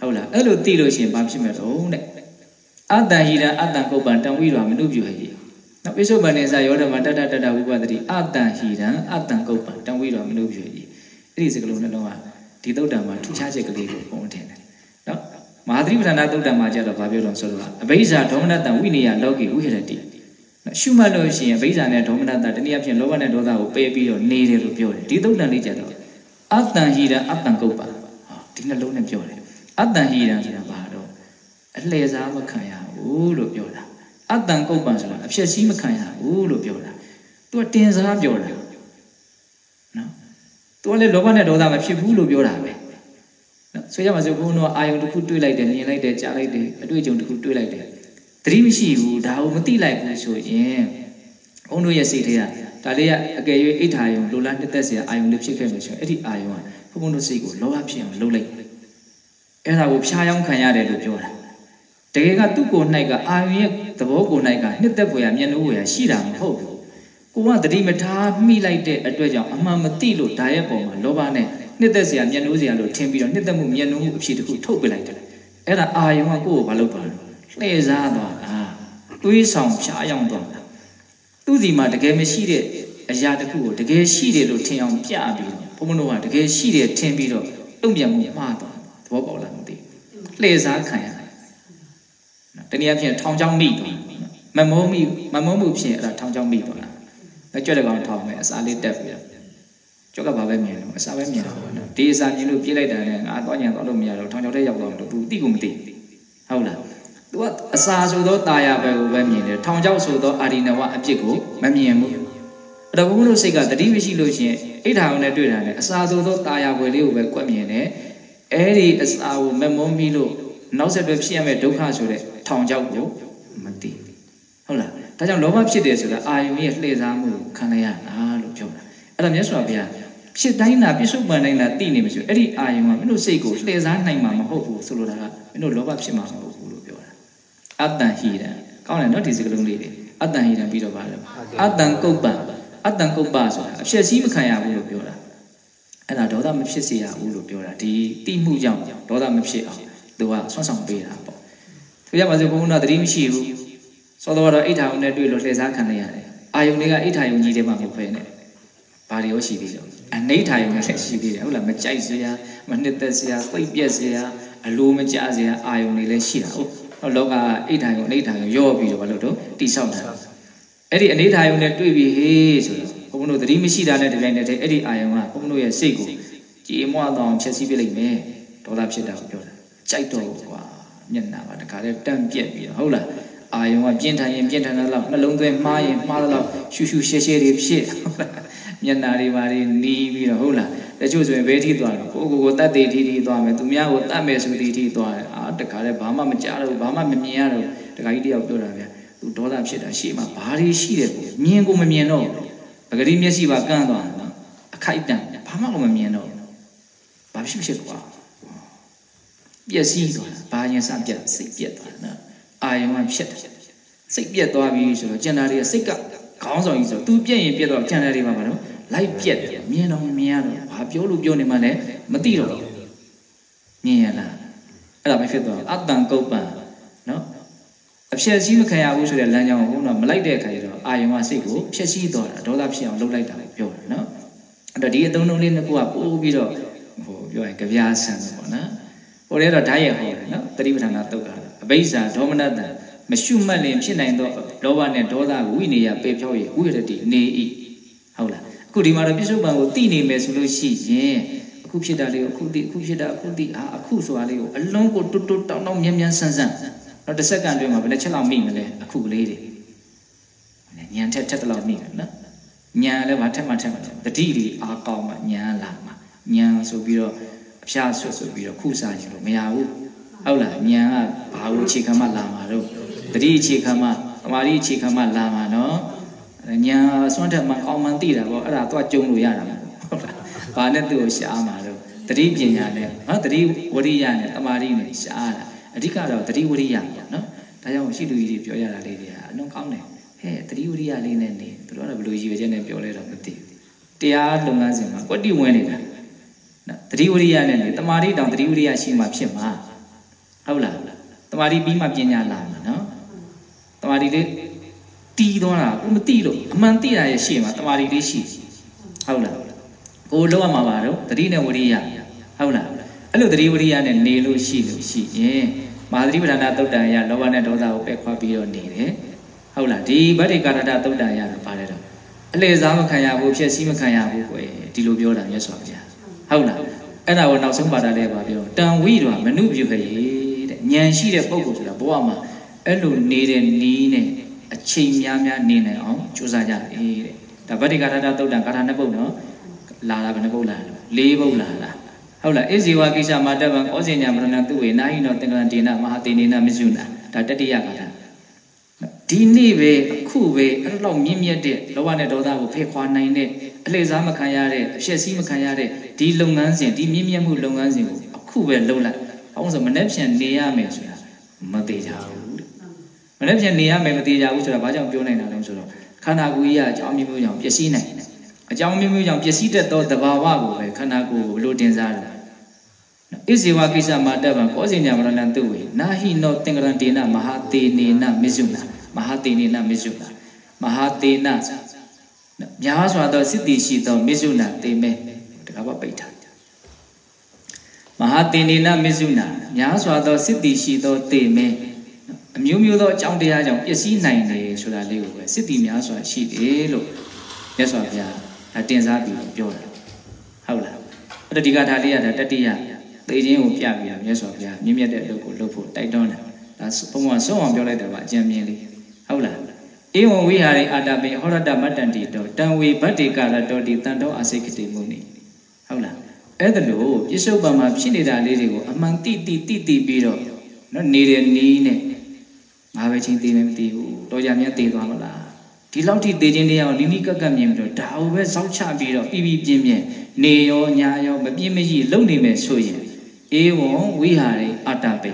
ဟုတ်လားအဲ့လိုသိလို့ရှိရင်ဘာဖြစ်မှာတော့တဲ့အတ္တဟိရအတ္တကုပ္ပံတံဝိရောမနုပြုဟိနော်ပိစုပန်နေစာယောဓမ္မတတတတဝိပတ္တိအတ္တဟိရံအတ္တကုပ္ပံတံဝိရောမနုပြုဟိအဲ့ဒီစကလုံးနှလုံးကဒီသုတ်တံမှာထူးခြားချက်ကလေးကိုပုံထင်တယ်နော်မဟာသတိပဋ္ဌာန်သုတ်တံမှာကျတော့ဘာပြောတော့ဆိုတော့အဘိဇ္ဇာဒေါမနတံဝိနည်းလောကိဝိဟရတိနော်ရှုမှတ်လို့ရှိရင်အဘိဇ္ဇာနဲ့ဒေါမနတတနည်းအားဖြင့်လောဘနဲ့ဒေါသကိုပယ်ပြီးတော့နေတယ်လို့ပြောတယ်ဒီသုတ်တံလေးကျတော့ အတ္တဟိရံအတ္တကုပ္ပံဟာဒီနှလုံးနဲ့ပြောတယ်အတ္တဟိရံဆိုတာဘာတော့အလှည့်စားမခံရဘူးလို့ပြောတာအတ္တကုပ္ပံဆိုတာအဖြစ်စည်းမခံရဘူးလို့ပြောတာသူကတင်စားပြောတာနော်သူကလည်းလောဘနဲ့ဒေါသမဖြစ်ဘူးလို့ပြောတာပဲနော်ဆိုရမှာဆိုဘုန်းတော်အာယုံတစ်ခုတွေးလိုက်တယ်မြင်လိုက်တယ်ကြားလိုက်တယ်အတွေ့အကြုံတစ်ခုတွေးလိုက်တယ်သတိမရှိဘူးဒါကိုမသိလိုက်ဘူးဆိုရင်ဘုန်းတို့ရဲ့စိတ်ထဲက ဒါလေးကအကယ်၍အိဋ္ဌာယုံလိုလားနှစ်သက်စရာအာယုံလေးဖြစ်ခဲ့လို့ဆိုရင်အဲ့ဒီအာယုံကဘုန်းတို့စိတ်ကိုလောဘဖြစ်အောင်လုပ်လိုက်အဲ့ဒါကိုဖျားယောင်းခံရတယ်လို့ပြောတာတကယ်ကသူ့ကိုယ်၌ကအာယုံရဲ့သဘောကိုယ်၌ကနှစ်သက်ဖွယ်ရမျက်နှာဖွယ်ရရှိတာမဟုတ်ဘူးကိုကတတိမထားမိလိုက်တဲ့အတွက်ကြောင့်အမှန်မသိလို့ဒါရဲ့ပုံမှာလောဘနဲ့နှစ်သက်စရာမျက်နှာစရာလို့ထင်ပြီးတော့နှစ်သက်မှုမျက်နှာမှုအဖြစ်တစ်ခုထုတ်ပြလိုက်တယ်အဲ့ဒါအာယုံကကိုယ့်ကိုဘာလုပ်သွားလဲလှည့်စားသွားတာတွေးဆောင်ဖြားယောင်းသွားတာ သူ့စီမှာတကယ်မရှိတဲ့အရာတစ်ခုကိုတကယ်ရှိတယ်လို့ထင်အောင်ပြပြီးတော့ဘုံမတို့ကတကယ်ရှိတယ်ထင်ပြီးတော့တုံ့ပြန်မှုမှားသွားသဘောပေါက်လားမသိဘူးလှည့်စားခံရတယ်တနည်းအားဖြင့်ထောင်ချောင်းမိသွားမမောမိမမောမှုဖြစ်အဲ့ဒါထောင်ချောင်းမိသွားတာအကျွတ်တကောင်ထောင်မယ်အစာလေးတက်ပြီးတော့ကျောက်ကဘာပဲမြင်တော့အစာပဲမြင်တော့နော်ဒီအစာမြင်လို့ပြေးလိုက်တာနဲ့ငါတော့ညံတော့လို့မရတော့ထောင်ချောင်းထဲရောက်တော့လို့ तू တိကိုမသိဟုတ်လား သူကအစာဆိုသောတာယာပဲကိုပဲမြင်တယ်ထောင်ချောက်ဆိုသောအာရိနဝအဖြစ်ကိုမမြင်ဘူးအဲ့တော့ဘုန်းဘုလို့စိတ်ကတတိမရှိလို့ရှင်အိဋ္ဌာအောင်နဲ့တွေ့တာနဲ့အစာဆိုသောတာယာပဲလေးကိုပဲကွက်မြင်တယ်အဲ့ဒီအစာကိုမမုန်းပြီးလို့နောက်ဆက်တွဲဖြစ်ရမယ့်ဒုက္ခဆိုတဲ့ထောင်ချောက်ကိုမသိဟုတ်လားဒါကြောင့်လောဘဖြစ်တယ်ဆိုတာအာယုရဲ့လှည့်စားမှုကိုခံရရလားလို့ပြောတာအဲ့ဒါမြတ်စွာဘုရားဖြစ်တိုင်းလားပြစ္ဆုတ်ပန်တိုင်းလားသိနေမှာဆိုအဲ့ဒီအာယုံကမင်းတို့စိတ်ကိုလှည့်စားနိုင်မှာမဟုတ်ဘူးဆိုလိုတာကမင်းတို့လောဘဖြစ်မှာမဟုတ်ဘူး အတ္တဟိရံကောင်းတယ်နော်ဒီစကားလုံးလေးတွေအတ္တဟိရံပြီးတော့ပါလဲအတ္တကုပ္ပအတ္တကုပ္ပဆိုတာအဖြစ်စည်းမခံရဘူးလို့ပြောတာအဲ့ဒါဒေါသမဖြစ်စေရဘူးလို့ပြောတာဒီတိမှုကြောင့်ဒေါသမဖြစ်အောင်သူကဆွမ်းဆောင်ပေးတာပေါ့သူရပါစေဘုန်းတော်သတိမရှိဘူးစောတော်တော့အိဋ္ဌာယုံနဲ့တွေ့လို့လှည့်စားခံရရတယ်အာယုံတွေကအိဋ္ဌာယုံကြီးတွေမှမဟုတ်ဘဲနဲ့ဘာတွေရောရှိသေးတယ်အနိဋ္ဌာယုံနဲ့လည်းရှိသေးတယ်ဟုတ်လားမကြိုက်စရာမနှစ်သက်စရာသိပ်ပြက်စရာအလိုမကျစရာအာယုံတွေလည်းရှိတာဟုတ် လောကအိဋ္ဌာယုံအနိဋ္ဌာယုံရောပြီးတော့ဘာလို့တော့တိဆောက်တာအဲ့ဒီအနိဋ္ဌာယုံနဲ့တွေ့ပြီးဟေးဆိုတော့ဘုန်းဘုန်းတို့သတိမရှိတာနဲ့တပြိုင်နက်တည်းအဲ့ဒီအာယုံကဘုန်းဘုန်းတို့ရဲ့စိတ်ကိုကြည်မွအောင်ဖြည့်ဆည်းပြလိုက်မယ်ဒေါသဖြစ်တာကိုပြောတာကြိုက်တော့ကွာမျက်နှာပါတခါလဲတန့်ပြက်ပြီးတော့ဟုတ်လားအာယုံကပြင်းထန်ရင်ပြင်းထန်တဲ့လောက်နှလုံးသွင်းမှားရင်မှားတဲ့လောက်ရှူရှူရှဲရှဲတွေဖြစ်ဟုတ်လားမျက်နှာတွေပါတွေနီးပြီးတော့ဟုတ်လား တချို့ဆိုရင်ဘဲထိသွားတယ်ကိုကိုကိုတတ်သေးထီထီသွားမယ်သူများကိုတတ်မယ်ဆိုသေးထီသွားတယ်အာတခါလဲဘာမှမကြားတော့ဘာမှမမြင်ရတော့တခါကြီးတယောက်ပြောတာဗျာသူဒေါသဖြစ်တာရှေ့မှာဘာတွေရှိတယ်ကိုမြင်ကိုမမြင်တော့ပဂရိမျက်စိပါကန်းသွားတယ်နော်အခိုက်တန့်ဘာမှကိုမမြင်တော့ဘာဖြစ်ဖြစ်ကွာပျက်စီးသွားတာဘာရင်စပြက်စိတ်ပြက်သွားတယ်နော်အာယုံကဖြစ်တယ်စိတ်ပြက်သွားပြီဆိုတော့ကျန်တာတွေကစိတ်ကခေါင်းဆောင်ကြီးဆိုသူပြက်ရင်ပြက်တော့ကျန်တာတွေပါပါတော့လိုက်ပြက်တယ် မြင်တော့မမြင်ရတော့ဘာပြောလို့ပြောနေမှလည်းမသိတော့ဘူးမြင်ရလားအဲ့ဒါပဲဖြစ်သွားအတ္တန်ကုပ္ပံနော်အဖြစ်စည်းမခံရဘူးဆိုတဲ့လမ်းကြောင်းကိုဘုန်းတော်မလိုက်တဲ့အခါကျတော့အာယုံကစိတ်ကိုဖျက်ဆီးသွားတာဒေါသဖြစ်အောင်လုပ်လိုက်တာလို့ပြောတယ်နော်အဲ့တော့ဒီအသုံးလုံးလေးနှစ်ခုကပို့ပြီးတော့ဟိုပြောရင်ကြပြားဆန်တယ်ပေါ့နော်ဟိုလည်းတော့ဓာတ်ရဟောတယ်နော်တတိပဌာနာတုတ်တာအဘိဇ္ဇာဒေါမနတံမရှုမှတ်လင်ဖြစ်နိုင်သောလောဘနဲ့ဒေါသကိုဝိနေယပေဖြောက်ရဝိရတိနေဤဟုတ်လား အခုဒီမှာတော့ပြစ္ဆုတ်ပံကိုသိနေမယ်ဆိုလို့ရှိရင်အခုဖြစ်တာလေးကိုအခုသိအခုဖြစ်တာအခုသိအာအခုဆိုတာလေးကိုအလုံးကိုတွတ်တွတ်တောင်းတောင်းမြန်းမြန်းဆန်းဆန်းတော့တစ်စက္ကန့်တွင်းမှာဘယ်နှချက်လောက်မိမလဲအခုကလေးတွေညံထက်ထက်တလောက်မိတယ်နော်ညံလည်းဘာထက်မှထက်မှတတိတွေအားကောင်းမှညံလာမှညံဆိုပြီးတော့အဖျားဆွတ်ဆိုပြီးတော့ခုစားကြည့်လို့မရဘူးဟုတ်လားညံကဘာကိုအခြေခံမှလာမှာတော့တတိအခြေခံမှသမာဓိအခြေခံမှလာမှာနော် ညာစွန့်ထက်မှကောင်းမှန်းသိတာပေါ့အဲ့ဒါတော့ကြုံလို့ရတာဟုတ်လားဘာနဲ့သူ့ကိုရှားမှာတော့တတိပညာနဲ့နော်တတိဝရိယနဲ့တမာတိနဲ့ရှားတာအဓိကတော့တတိဝရိယပေါ့နော်ဒါကြောင့်ရှိလူကြီးတွေပြောရတာလေးတွေကအလုံးကောင်းတယ်ဟဲ့တတိဝရိယလေးနဲ့နေသူတို့ကဘယ်လိုရည်ရွယ်ချက်နဲ့ပြောလဲတော့မသိဘူးတရားလုပ်ငန်းစဉ်မှာကွတိဝင်နေတာနော်တတိဝရိယနဲ့နေတမာတိတောင်တတိဝရိယရှိမှဖြစ်မှာဟုတ်လားတမာတိပြီးမှပညာလာမှာနော်တမာတိလေး တီးသွားတာကိုမသိလို့အမှန်သိတာရဲ့ရှေ့မှာတမာတိလေးရှိဟုတ်လားကိုလောက်ရမှာပါတော့တတိနဲ့ဝရိယဟုတ်လားအဲ့လိုတတိဝရိယနဲ့နေလို့ရှိလို့ရှိရင်မဟာသတိပဋ္ဌာန်သုတ်တန်ရလောဘနဲ့ဒေါသကိုပယ်ခွာပြီးတော့နေတယ်ဟုတ်လားဒီဗတ္တိကာရတသုတ်တန်ရတော့ပါတယ်တော့အလေစားမခံရဘူးဖြစ်စည်းမခံရဘူးကွယ်ဒီလိုပြောတာမြတ်စွာဘုရားဟုတ်လားအဲ့ဒါကိုနောက်ဆုံးပါတာလည်းပါပြောတန်ဝိတော်မနုပြုခေတဲ့ဉာဏ်ရှိတဲ့ပုဂ္ဂိုလ်ဆိုတာဘဝမှာအဲ့လိုနေတဲ့နီးနဲ့အ ချိန်များများနေနိုင်အောင်ကြိုးစားကြတယ်တဲ့ဒါဗတ္တိကာရတသုတ်တန်ကာထာနှစ်ပုဒ်နော်လာတာဘယ်နှပုဒ်လာလဲ၄ပုဒ်လာလားဟုတ်လားဣဇေဝကိစ္စမာတဗံဩဇင်ညာမရဏသူဝေနာဟိနောသင်္ကရတေနမဟာတေနေနမစ္ဆုနာဒါတတိယကာထာဒီနေ့ပဲအခုပဲအဲ့လောက်မြင့်မြတ်တဲ့လောဘနဲ့ဒေါသကိုဖယ်ခွာနိုင်တဲ့အလေစားမခံရတဲ့အဖြစ်စည်းမခံရတဲ့ဒီလုပ်ငန်းစဉ်ဒီမြင့်မြတ်မှုလုပ်ငန်းစဉ်ကိုအခုပဲလုပ်လိုက်။ဘာလို့ဆိုမနေ့ပြန်နေရမယ်ဆိုတာမသေးကြဘူးတဲ့။ မနေ့ပြန်နေရမယ်မသေးကြဘူးဆိုတာဘာကြောင့်ပြောနိုင်တာလဲဆိုတော့ခန္ဓာကိုယ်ကြီးကအကြောင်းမျိုးမျိုးကြောင့်ပျက်စီးနိုင်တယ်။အကြောင်းမျိုးမျိုးကြောင့်ပျက်စီးတတ်သောသဘာဝကိုပဲခန္ဓာကိုယ်ကိုဘလို့တင်စားတာဣဇေဝကိစ္စမာတဗံကောဇိညာမရဏံတုဝေနာဟိနောသင်္ကရတေနမဟာတေနေနမစ္ဆုနာမဟာတေနေနမစ္ဆုနာမဟာတေနများစွာသောစိတ္တိရှိသောမစ္ဆုနာတေမဲတကားပါပိဋ္ဌာမဟာတေနေနမစ္ဆုနာများစွာသောစိတ္တိရှိသောတေမဲအ မျိုးမျိုးသောအကြောင်းတရားကြောင့်ပျက်စီးနိုင်တယ်ဆိုတာလေးကိုပဲစိတ္တိများစွာရှိတယ်လို့မြတ်စွာဘုရားတင်စားပြီးပြောတာဟုတ်လားအဲ့တော့ဒီကထာလေးကတတိယသေခြင်းကိုပြပြီးတော့မြတ်စွာဘုရားမြင့်မြတ်တဲ့အလုပ်ကိုလုပ်ဖို့တိုက်တွန်းတယ်ဒါဘုံကဆုံးအောင်ပြောလိုက်တယ်ပါအကျဉ်းမြင်လေးဟုတ်လားဧဝံဝိဟာရိအာတပိဟောရတမတ္တန္တိတောတံဝေဗတ္တိကာရတောတိတန်တောအာစိကတိမုန်နိဟုတ်လားအဲ့ဒါလို့ပြစ္ဆုတ်ပံမှာဖြစ်နေတာလေးတွေကိုအမှန်တိတိတိတိပြီးတော့နော်နေတဲ့နီးနဲ့ ငါပဲချင်းသေးမယ်မသိဘူးတော်ကြမြတ်သေးသွားမလားဒီလောက်ထိသေးခြင်းတရားကိုလိလိကက်ကက်မြင်ပြီးတော့ဒါကိုပဲစောင့်ချပြီးတော့ပြီးပြီးပြင်းပြင်းနေရောညာရောမပြင်းမရှိလုံနေမယ်ဆိုရင်အေဝံဝိဟာရိအတ္တပိ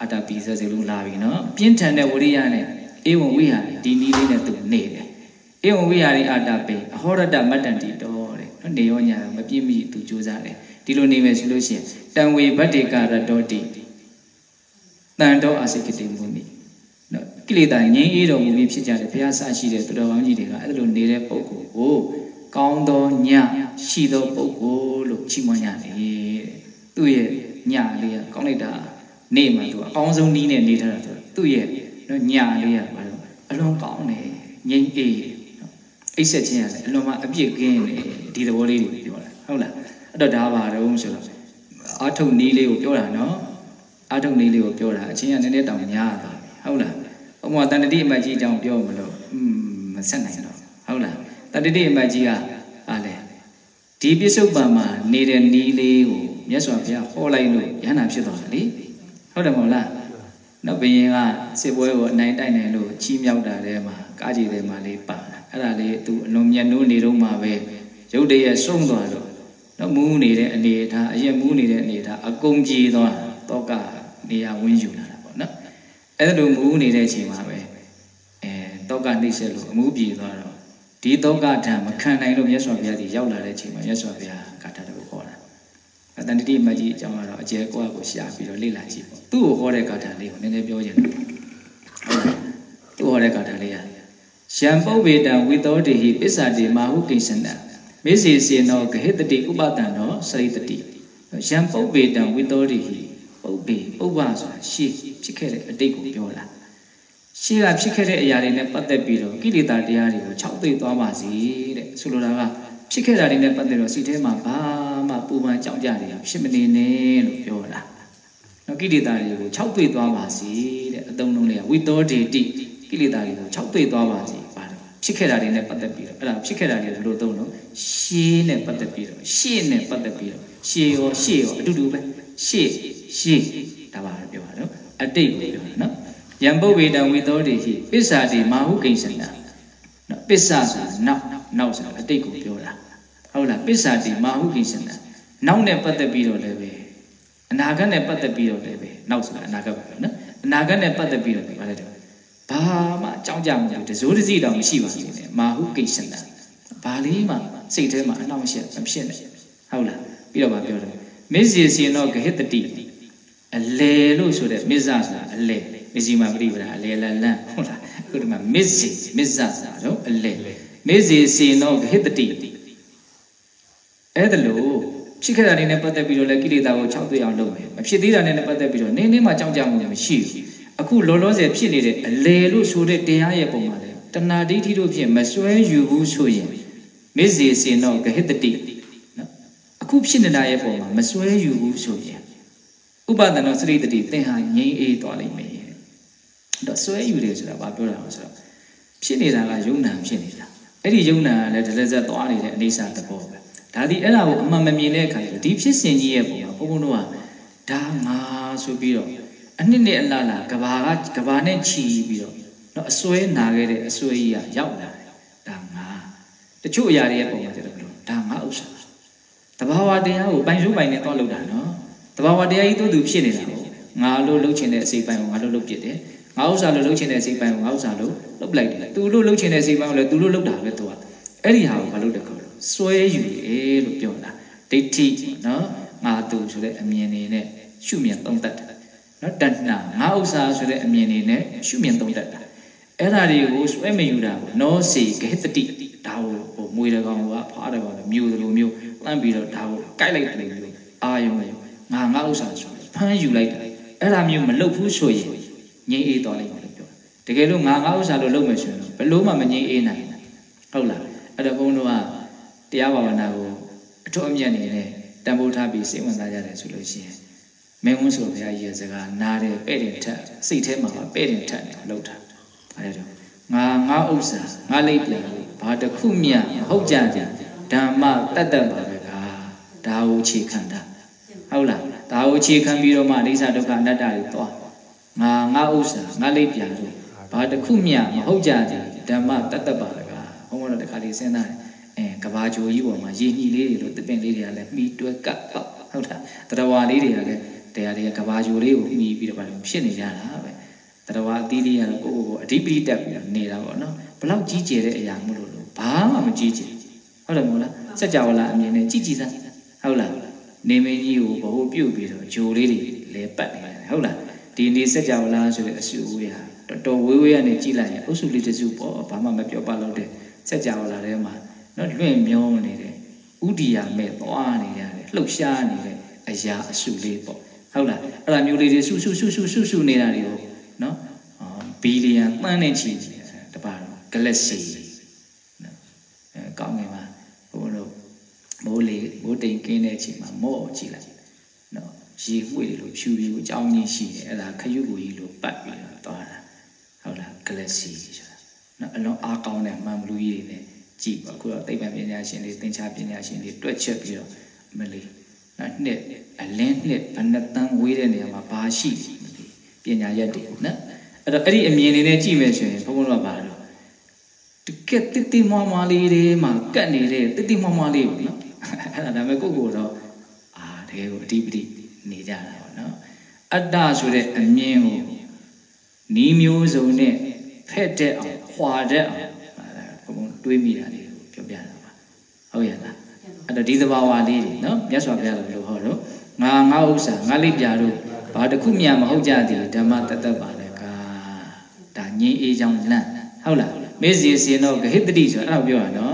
အတ္တပိဆိုစလုံးလာပြီနော်ပြင်းထန်တဲ့ဝရိယနဲ့အေဝံဝိဟာရိဒီနည်းလေးနဲ့သူနေတယ်အေဝံဝိဟာရိအတ္တပိအဟောရတမတ္တန်တိတော်တဲ့နော်နေရောညာရောမပြင်းမရှိသူကြိုးစားတယ်ဒီလိုနေမယ်ဆိုလို့ရှိရင်တံဝေဗတ္တေကရတောတိတန်တော်အာစိကတိမုနိနော် ကိလေသာငြိမ်းအေးတော်မူပြီးဖြစ်ကြတယ်ဘုရားဆရှိတဲ့သူတော်ကောင်းကြီးတွေကအဲ့လိုနေတဲ့ပုဂ္ဂိုလ်ကိုကောင်းသောညရှိသောပုဂ္ဂိုလ်လို့ချီးမွမ်းကြတယ်တဲ့သူ့ရဲ့ညလေးကကောင်းလိုက်တာနေမှသူအကောင်းဆုံးနည်းနဲ့နေထားတာဆိုသူ့ရဲ့နော်ညလေးကဘာလို့အလွန်ကောင်းတယ်ငြိမ်းအေးနော်အိပ်ဆက်ခြင်းရတယ်အလွန်မှအပြစ်ကင်းတယ်ဒီသဘောလေးတွေပြောတာဟုတ်လားအဲ့တော့ဒါပါတော့ဆိုတော့အာထုံနည်းလေးကိုပြောတာနော်အာထုံနည်းလေးကိုပြောတာအချင်းကနည်းနည်းတောင်များသွားပြီဟုတ်လား ဘုံမတန်တတိအမကြီးအကြောင်းပြောမလို့อืมမဆက်နိုင်တော့ဟုတ်လားတန်တတိအမကြီးကအားလဲဒီပြစ္ဆုတ်ပံမှာနေတဲ့နီးလေးကိုမြတ်စွာဘုရားဟောလိုက်လို့ရဟန္တာဖြစ်သွားတယ်လေဟုတ်တယ်မဟုတ်လားနောက်ဘယင်ကစစ်ပွဲကိုအနိုင်တိုက်နိုင်လို့ချီးမြှောက်တာထဲမှာကားကြီးထဲမှာလေးပါတာအဲ့ဒါလေးသူအလွန်မြတ်နိုးနေတော့မှပဲရုပ်တရက်ဆုံးသွားတော့တော့မူးနေတဲ့အနေအထားအရင်မူးနေတဲ့အနေအထားအကုန်ကြည်သွားတော့ကနေရာဝင်းယူလာတာပေါ့နော် အဲ့ဒါလိုမူးနေတဲ့အချိန်မှာပဲအဲတော့ကနှိမ့်ဆက်လို့အမှုပြေသွားတော့ဒီတော့ကဓာတ်မခံနိုင်လို့မြတ်စွာဘုရားဒီရောက်လာတဲ့အချိန်မှာမြတ်စွာဘုရားဂါထာတခုခေါ်တာအတန်တိမကြီးအကြောင်းကတော့အကျယ်ကိုယ့်အကိုရှာပြီးတော့လေ့လာကြည့်ပေါ့သူ့ကိုဟောတဲ့ဂါထာလေးကိုနည်းနည်းပြောချင်တယ်သူ့ဟောတဲ့ဂါထာလေးကယံပုဗ္ဗေတံဝိသောတိဟိပစ္ဆာတိမာဟုကိစ္စနံမေစီစေနောဂဟိတတိဥပတံနောစရိတတိယံပုဗ္ဗေတံဝိသောတိဟိ ပုဗ္ဗေပုဗ္ဗဆိုတာရှေ့ဖြစ်ခဲ့တဲ့အတိတ်ကိုပြောတာရှေ့ကဖြစ်ခဲ့တဲ့အရာတွေနဲ့ပတ်သက်ပြီးတော့ကိလေသာတရားတွေကို၆သိသွားပါစေတဲ့ဆိုလိုတာကဖြစ်ခဲ့တာတွေနဲ့ပတ်သက်တော့စိတ်ထဲမှာဘာမှပူပန်ကြောက်ကြတယ်ဖြစ်မနေနဲ့လို့ပြောတာနော်ကိလေသာတွေကို၆သိသွားပါစေတဲ့အသုံးလုံးလေးကဝိသောဒေတိကိလေသာတွေကို၆သိသွားပါစေပါတယ်ဖြစ်ခဲ့တာတွေနဲ့ပတ်သက်ပြီးတော့အဲ့ဒါဖြစ်ခဲ့တာတွေဘယ်လိုသုံးလို့ရှေးနဲ့ပတ်သက်ပြီးတော့ရှေ့နဲ့ပတ်သက်ပြီးတော့ရှေးရောရှေ့ရောအတူတူပဲရှေ့ ရှေ့ဒါပါပြောတာနော်အတိတ်ကိုပြောတာနော်ယံပုဗ္ဗေတံဝိသောတိဟိပစ္စာတိမာဟုကိဉ္စနာနော်ပစ္စာဆိုတာနောက်နောက်ဆိုတာအတိတ်ကိုပြောတာဟုတ်လားပစ္စာတိမာဟုကိဉ္စနာနောက်နဲ့ပတ်သက်ပြီးတော့လည်းပဲအနာဂတ်နဲ့ပတ်သက်ပြီးတော့လည်းပဲနောက်ဆိုတာအနာဂတ်ပဲနော်အနာဂတ်နဲ့ပတ်သက်ပြီးတော့လည်းဗါလဲတော့ဘာမှအကြောင်းကြမလို့တစိုးတစည်းတောင်မရှိပါဘူးနဲ့မာဟုကိဉ္စနာဘာလေးမှစိတ်ထဲမှာအနှောင့်အယှက်မဖြစ်နဲ့ဟုတ်လားပြီးတော့ဗာပြောတယ်မစ္စေစီနောဂဟိတတိ အလေလို့ဆိုတဲ့မစ္ဆာဆိုတာအလေမစ္စည်းမပရိပဒါအလေလလန်ဟုတ်လားအခုဒီမှာမစ္စေမစ္ဆာဆိုတာတော့အလေမစ္စေစီနောဂဟိတတိအဲ့ဒါလို့ဖြစ်ခဲ့တာနေနဲ့ပတ်သက်ပြီးတော့လည်းကိလေသာကို၆သိအောင်လုပ်မယ်မဖြစ်သေးတာနဲ့ပတ်သက်ပြီးတော့နင်းနေမှကြောက်ကြမှုမရှိဘူးအခုလောလောဆယ်ဖြစ်နေတဲ့အလေလို့ဆိုတဲ့တရားရဲ့ပုံမှာလေတဏှာဒိဋ္ဌိတို့ဖြင့်မစွဲယူဘူးဆိုရင်မစ္စေစီနောဂဟိတတိနော်အခုဖြစ်နေတာရဲ့ပုံမှာမစွဲယူဘူးဆိုရင် ဥပဒနာစရိတတိသင်ဟာငြိမ်းအေးသွားလိမ့်မယ်တော့စွဲယူတယ်ဆိုတာဘာပြောတာလဲဆိုတော့ဖြစ်နေတာကယုံနာဖြစ်နေတာအဲ့ဒီယုံနာကလည်းဒလဇက်သွားနေတဲ့အနေစာသဘောပဲဒါဒီအဲ့ဒါကိုအမှန်မမြင်တဲ့အခါကျဒီဖြစ်စဉ်ကြီးရဲ့ပုံမှာဘုန်းဘုန်းတို့ကဒါငါဆိုပြီးတော့အနှစ်နဲ့အလားလားကဘာကကဘာနဲ့ချီပြီးတော့တော့အစွဲနာခဲ့တဲ့အစွဲကြီးကရောက်လာတယ်ဒါငါတချို့အရာတွေရဲ့ပုံမှာကျတော့ဘယ်လိုဒါငါဥစ္စာတဘာဝတရားကိုပိုင်စိုးပိုင်နဲ့တော့လုပ်တာနော် တဘာဝတရားကြီးသူ့သူဖြစ်နေတာဟုတ်ငါလို့လှုပ်ချင်တဲ့အစိပ်ပိုင်းကိုငါလို့လှုပ်ပြစ်တယ်ငါဥစ္စာလို့လှုပ်ချင်တဲ့အစိပ်ပိုင်းကိုငါဥစ္စာလို့လှုပ်လိုက်တယ်သူလို့လှုပ်ချင်တဲ့အစိပ်ပိုင်းကိုလည်းသူလို့လှုပ်တာပဲသူကအဲ့ဒီဟာကိုမလုပ်တဲ့ခေါ်လို့စွဲယူတယ်လို့ပြောတာဒိဋ္ဌိနော်ငါသူဆိုတဲ့အမြင်နေနဲ့ရှုမြင်သုံးတတ်တယ်နော်တဏှာငါဥစ္စာဆိုတဲ့အမြင်နေနဲ့ရှုမြင်သုံးတတ်တာအဲ့ဒါတွေကိုစွဲမယူတာကိုနောစီဂေတတိဒါကိုဟိုမွေတကောင်ကဖားတကောင်မျိုးလိုမျိုးလှမ်းပြီးတော့ဒါကိုကြိုက်လိုက်တယ်လို့အာယုံ ငါငါဥစ္စာဆိုဖမ်းယူလိုက်တယ်အဲ့ဒါမျိုးမလုပ်ဘူးဆိုရင်ငြိမ်းအေးသွားလိမ့်မယ်လို့ပြောတကယ်လို့ငါငါဥစ္စာလို့လုပ်မယ်ဆိုရင်ဘယ်လို့မှမငြိမ်းအေးနိုင်ဟုတ်လားအဲ့တော့ဘုန်းတော်ကတရားဘာဝနာကိုအထွတ်အမြတ်နေနဲ့တန်ဖိုးထားပြီးစိတ်ဝင်စားကြတယ်ဆိုလို့ရှိရင်မင်းဝန်းဆိုဘုရားကြီးရဲ့စကားနားတယ်ပဲ့တယ်ထက်စိတ်ထဲမှာပဲ့တယ်ထက်နေလောက်တာအဲ့ဒါငါငါဥစ္စာငါလိပ်ပြန်ဘာတစ်ခုမြတ်ဟုတ်ကြကြဓမ္မတတ်တတ်ပါပဲကဒါကိုခြေခံတာ ဟုတ်လားဒါကိုခြေခံပြီးတော့မှအိဋ္ဌဒုက္ခအနတ္တတွေသွားငါငါဥစ္စာငါလိပ်ပြာတို့ဘာတစ်ခုမျှမဟုတ်ကြသည်ဓမ္မတတ္တပါကဘုံဘုံတော့တခါလေးစဉ်းစားတယ်အဲကဘာဂျိုကြီးပေါ်မှာရေညှိလေးတွေလို့တပင်လေးတွေကလည်းမှီတွဲကပ်ပေါ့ဟုတ်လားတရဝါလေးတွေကလည်းတရားတွေကကဘာဂျိုလေးကိုမှီပြီးတော့ဗာဖြစ်နေကြတာပဲတရဝါအသီးလေးကတော့ကိုယ့်ကိုယ်ကိုအဓိပတိတက်ပြီးတော့နေတာပေါ့နော်ဘလောက်ကြီးကျယ်တဲ့အရာမလို့လို့ဘာမှမကြီးကျယ်ဟုတ်တယ်မို့လားစัจ java လာအမြင်နဲ့ကြည်ကြည်သားဟုတ်လား နေမင်းကြီးကိုဘ ਹੁ ပြုတ်ပြီးတော့ဂျိုလေးတွေလဲပတ်နေတယ်ဟုတ်လားဒီနေစัจ java လာဆိုတဲ့အစုအဝေးဟာတော်တော်ဝေးဝေးကနေကြည်လိုက်ရင်အုပ်စုလေးတစ်စုပေါ့ဘာမှမပြောပါလို့တဲ့စัจ java လာထဲမှာနော်လွင့်မျောနေတယ်ဥဒီယာမဲ့သွားနေရတယ်လှုပ်ရှားနေတယ်အရာအစုလေးပေါ့ဟုတ်လားအဲ့ဒါမျိုးလေးတွေစုစုစုစုစုစုနေတာတွေကိုနော်ဘီလီယံမှန်းနေချီတပါတော့ galaxy နော်အဲကောင်းငယ်မှာဘုန်းတို့ မိုးလေမိုးတိမ်ကင်းတဲ့အချိန်မှာမော့ကြည့်လိုက်နော်ရေမှွေလို့ဖြူဖြူအကြောင်းကြီးရှိတယ်အဲ့ဒါခရုကိုကြီးလို့ပတ်ပြီးတော့သွားတာဟုတ်လား galaxy ဆိုတာနော်အလုံးအားကောင်းတဲ့မှန်ဘလူးကြီးတွေနဲ့ကြည့်ပါအခုတော့သိပ္ပံပညာရှင်တွေသင်္ချာပညာရှင်တွေတွက်ချက်ပြီးတော့မလေးနော်နှစ်အလင်းနှစ်ဘဏ္ဍတန်းဝေးတဲ့နေရာမှာဘာရှိလဲမသိပညာရက်တွေနော်အဲ့တော့အဲ့ဒီအမြင်လေးနဲ့ကြည့်မယ်ဆိုရင်ဘုန်းဘုန်းတို့ကပါတော့တကက်တိတိမွားမွားလေးတွေမှာကတ်နေတဲ့တိတိမွားမွားလေးပေါ့နော် အဲ့ဒါဒါပေမဲ့ကိုယ့်ကိုယ်တော့အာတကယ်ကိုအတိပတိနေကြတာပေါ့နော်အတ္တဆိုတဲ့အမြင်ကိုနီးမျိုးစုံနဲ့ဖက်တဲ့အောင်ခွာတဲ့အောင်ဘုံဘုံတွေးမိတာလေးကိုပြောပြတာပါဟုတ်ရဲ့လားအဲ့တော့ဒီသဘာဝလေးတွေနော်မြတ်စွာဘုရားလည်းဘယ်လိုဟောတော့ငါငါဥစ္စာငါလိပ်ပြတို့ဘာတစ်ခုမှမဟုတ်ကြသည်ဓမ္မတတ္တပါလေကာဒါငြင်းအေးချောင်းလန့်ဟုတ်လားမေဇီစင်တော့ဂဟိတတိဆိုအဲ့ဒါပြောတာနော်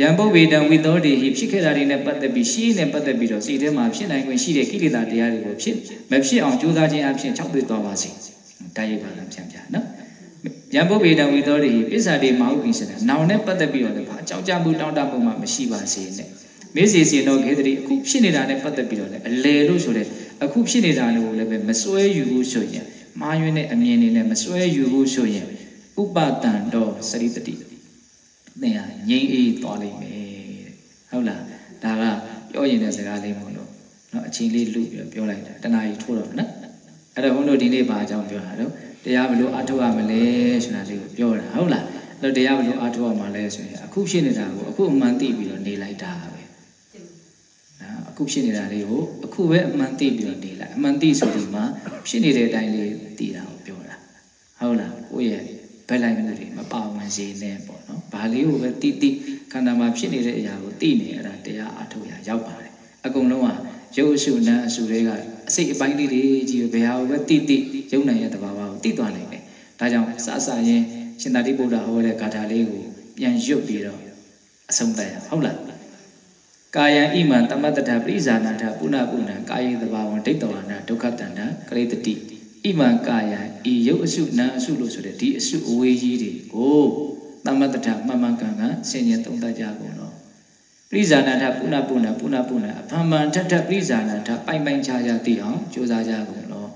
ယံပုဗ္ဗေတံဝိသောတိဟိဖြစ်ခဲ့တာတွေနဲ့ပတ်သက်ပြီးရှိနဲ့ပတ်သက်ပြီးတော့စိတ်ထဲမှာဖြစ်နိုင်ခွင့်ရှိတဲ့ကိလေသာတရားတွေကိုဖြစ်မဖြစ်အောင်ကြိုးစားခြင်းအပြင်၆တွေ့သွားပါစေ။တာရိပ်ပါလားပြန်ပြနော်။ယံပုဗ္ဗေတံဝိသောတိဟိပစ္စာတိမဟုတ်ကိစ္စနာနောင်နဲ့ပတ်သက်ပြီးတော့လည်းဘာကြောက်ကြမှုတောင်းတမှုမှမရှိပါစေနဲ့။မေစီစီတော့ခေတ္တိအခုဖြစ်နေတာနဲ့ပတ်သက်ပြီးတော့လည်းအလေလို့ဆိုတဲ့အခုဖြစ်နေတာလို့လည်းပဲမစွဲယူဘူးဆိုရင်မာယွင်းတဲ့အမြင်တွေနဲ့မစွဲယူဘူးဆိုရင်ဥပတန်တော့စရိတတိ သင်ဟာငြိမ်းအေးသွားလိမ့်မယ်ဟုတ်လားဒါကပြောရင်တဲ့စကားလေးမို့လို့เนาะအချိန်လေးလူပြောပြောလိုက်တာတနာကြီးထိုးတော့နော်အဲ့တော့ဘုန်းတို့ဒီနေ့ဘာအကြောင်းပြောတာတော့တရားဘယ်လိုအထောက်ရမလဲဆိုတာလေးကိုပြောတာဟုတ်လားအဲ့တော့တရားဘယ်လိုအထောက်ရမှာလဲဆိုရင်အခုဖြစ်နေတာကိုအခုအမှန်သိပြီးတော့နေလိုက်တာပဲနော်အခုဖြစ်နေတာလေးကိုအခုပဲအမှန်သိပြီးတော့နေလိုက်အမှန်သိဆိုဒီမှာဖြစ်နေတဲ့အတိုင်းလေးသိတာကိုပြောတာဟုတ်လားကိုယ့်ရဲ့ဘယ်လိုက်မှုတွေမပါဝင်စေနဲ့ပေါ့ ါ့ နော်။ဘာလေးကိုပဲတိတိခန္ဓာမှာဖြစ်နေတဲ့အရာကိုသိနေအဲ့ဒါတရားအထုတ်ရရောက်ပါတယ်။အကုန်လုံးကရုပ်အစုနံအစုတွေကအစိတ်အပိုင်းလေးတွေကြီးဘယ်ဟာကိုပဲတိတိရုပ်နိုင်ရဲ့တဘာဝကိုသိသွားနိုင်တယ်။ဒါကြောင့်စစရင်ရှင်သာတိဗုဒ္ဓဟောတဲ့ဂါထာလေးကိုပြန်ရွတ်ပြီးတော့အဆုံးသတ်ရဟုတ်လား။ကာယံဣမံတမတ္တထပရိဇာနာထပုဏ္ဏပုဏ္ဏကာယေတဘာဝံဒိဋ္ဌဝါနာဒုက္ခတန္တကရိတတိဣမံကာယံဤရုပ်အစုနာအစုလို့ဆိုတဲ့ဒီအစုအဝေးကြီးတွေကို တမတ္တထမှန်မှန်ကန်ကန်ဆင်ញင်သုံးသပ်ကြကုန်တော့ပရိဇာနာထပုဏ္ဏပုဏ္ဏပုဏ္ဏပုဏ္ဏအဖန်မှန်ထထပရိဇာနာထပိုင်ပိုင်ခြားခြားသိအောင်ကြိုးစားကြကုန်တော့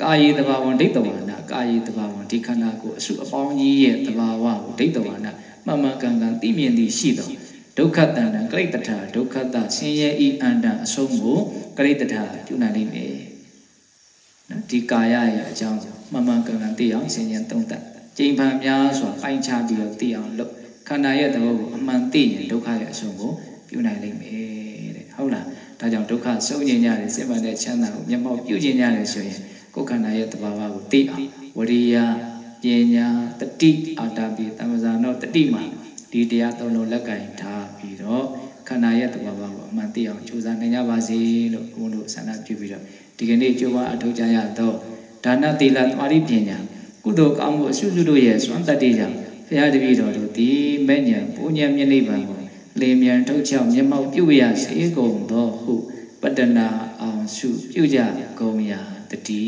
ကာယေတဘာဝံဒိဋ္ဌဝါနာကာယေတဘာဝံဒီခန္ဓာကိုအစုအပေါင်းကြီးရဲ့တဘာဝကိုဒိဋ္ဌဝါနာမှန်မှန်ကန်ကန်သိမြင်သည်ရှိတော့ဒုက္ခတန္တံကရိတ္တထဒုက္ခတဆင်းရဲဤအန္တံအဆုံးကိုကရိတ္တထပြုနိုင်လိမ့်မယ်နော်ဒီကာယရဲ့အကြောင်းမှန်မှန်ကန်ကန်သိအောင်ဆင်ញံသုံးသပ် ကျိန်ဖန်များစွာပိုင်းခြားပြီးတော့သိအောင်လုပ်ခန္ဓာရဲ့သဘောကိုအမှန်သိရင်ဒုက္ခရဲ့အဆုံးကိုပြုနိုင်လိမ့်မယ်တဲ့ဟုတ်လားဒါကြောင့်ဒုက္ခဆုံးကျင်ကြတယ်စိတ်မှန်တဲ့ချမ်းသာကိုမျက်မှောက်ပြုကျင်ကြတယ်ဆိုရင်ကိုယ်ခန္ဓာရဲ့သဘာဝကိုသိအောင်ဝရိယပညာတတိအာတာပိသမ္မာဇာနောတတိမှာဒီတရားသုံးလုံးလက်ကင်ထားပြီးတော့ခန္ဓာရဲ့သဘာဝကိုအမှန်သိအောင်ကြိုးစားနိုင်ကြပါစေလို့ဘုန်းတို့ဆန္ဒပြုပြီးတော့ဒီကနေ့ကြိုးပမ်းအထောက်ကြရတော့ဒါနသီလသမာဓိပညာ ကုသိုလ်ကောင်းမှုအစုစုတို့ရဲ့စွမ်းတတ္တိကြောင့်ဘုရားတပည့်တော်တို့ဒီမဲ့ညာပူညာမြင့်နိဗ္ဗာန်ကိုလေမြန်ထုတ်ချောက်မျက်မှောက်ပြုရစေကုန်သောဟုပတ္တနာအောင်စုပြုကြကုန်ရာတတိ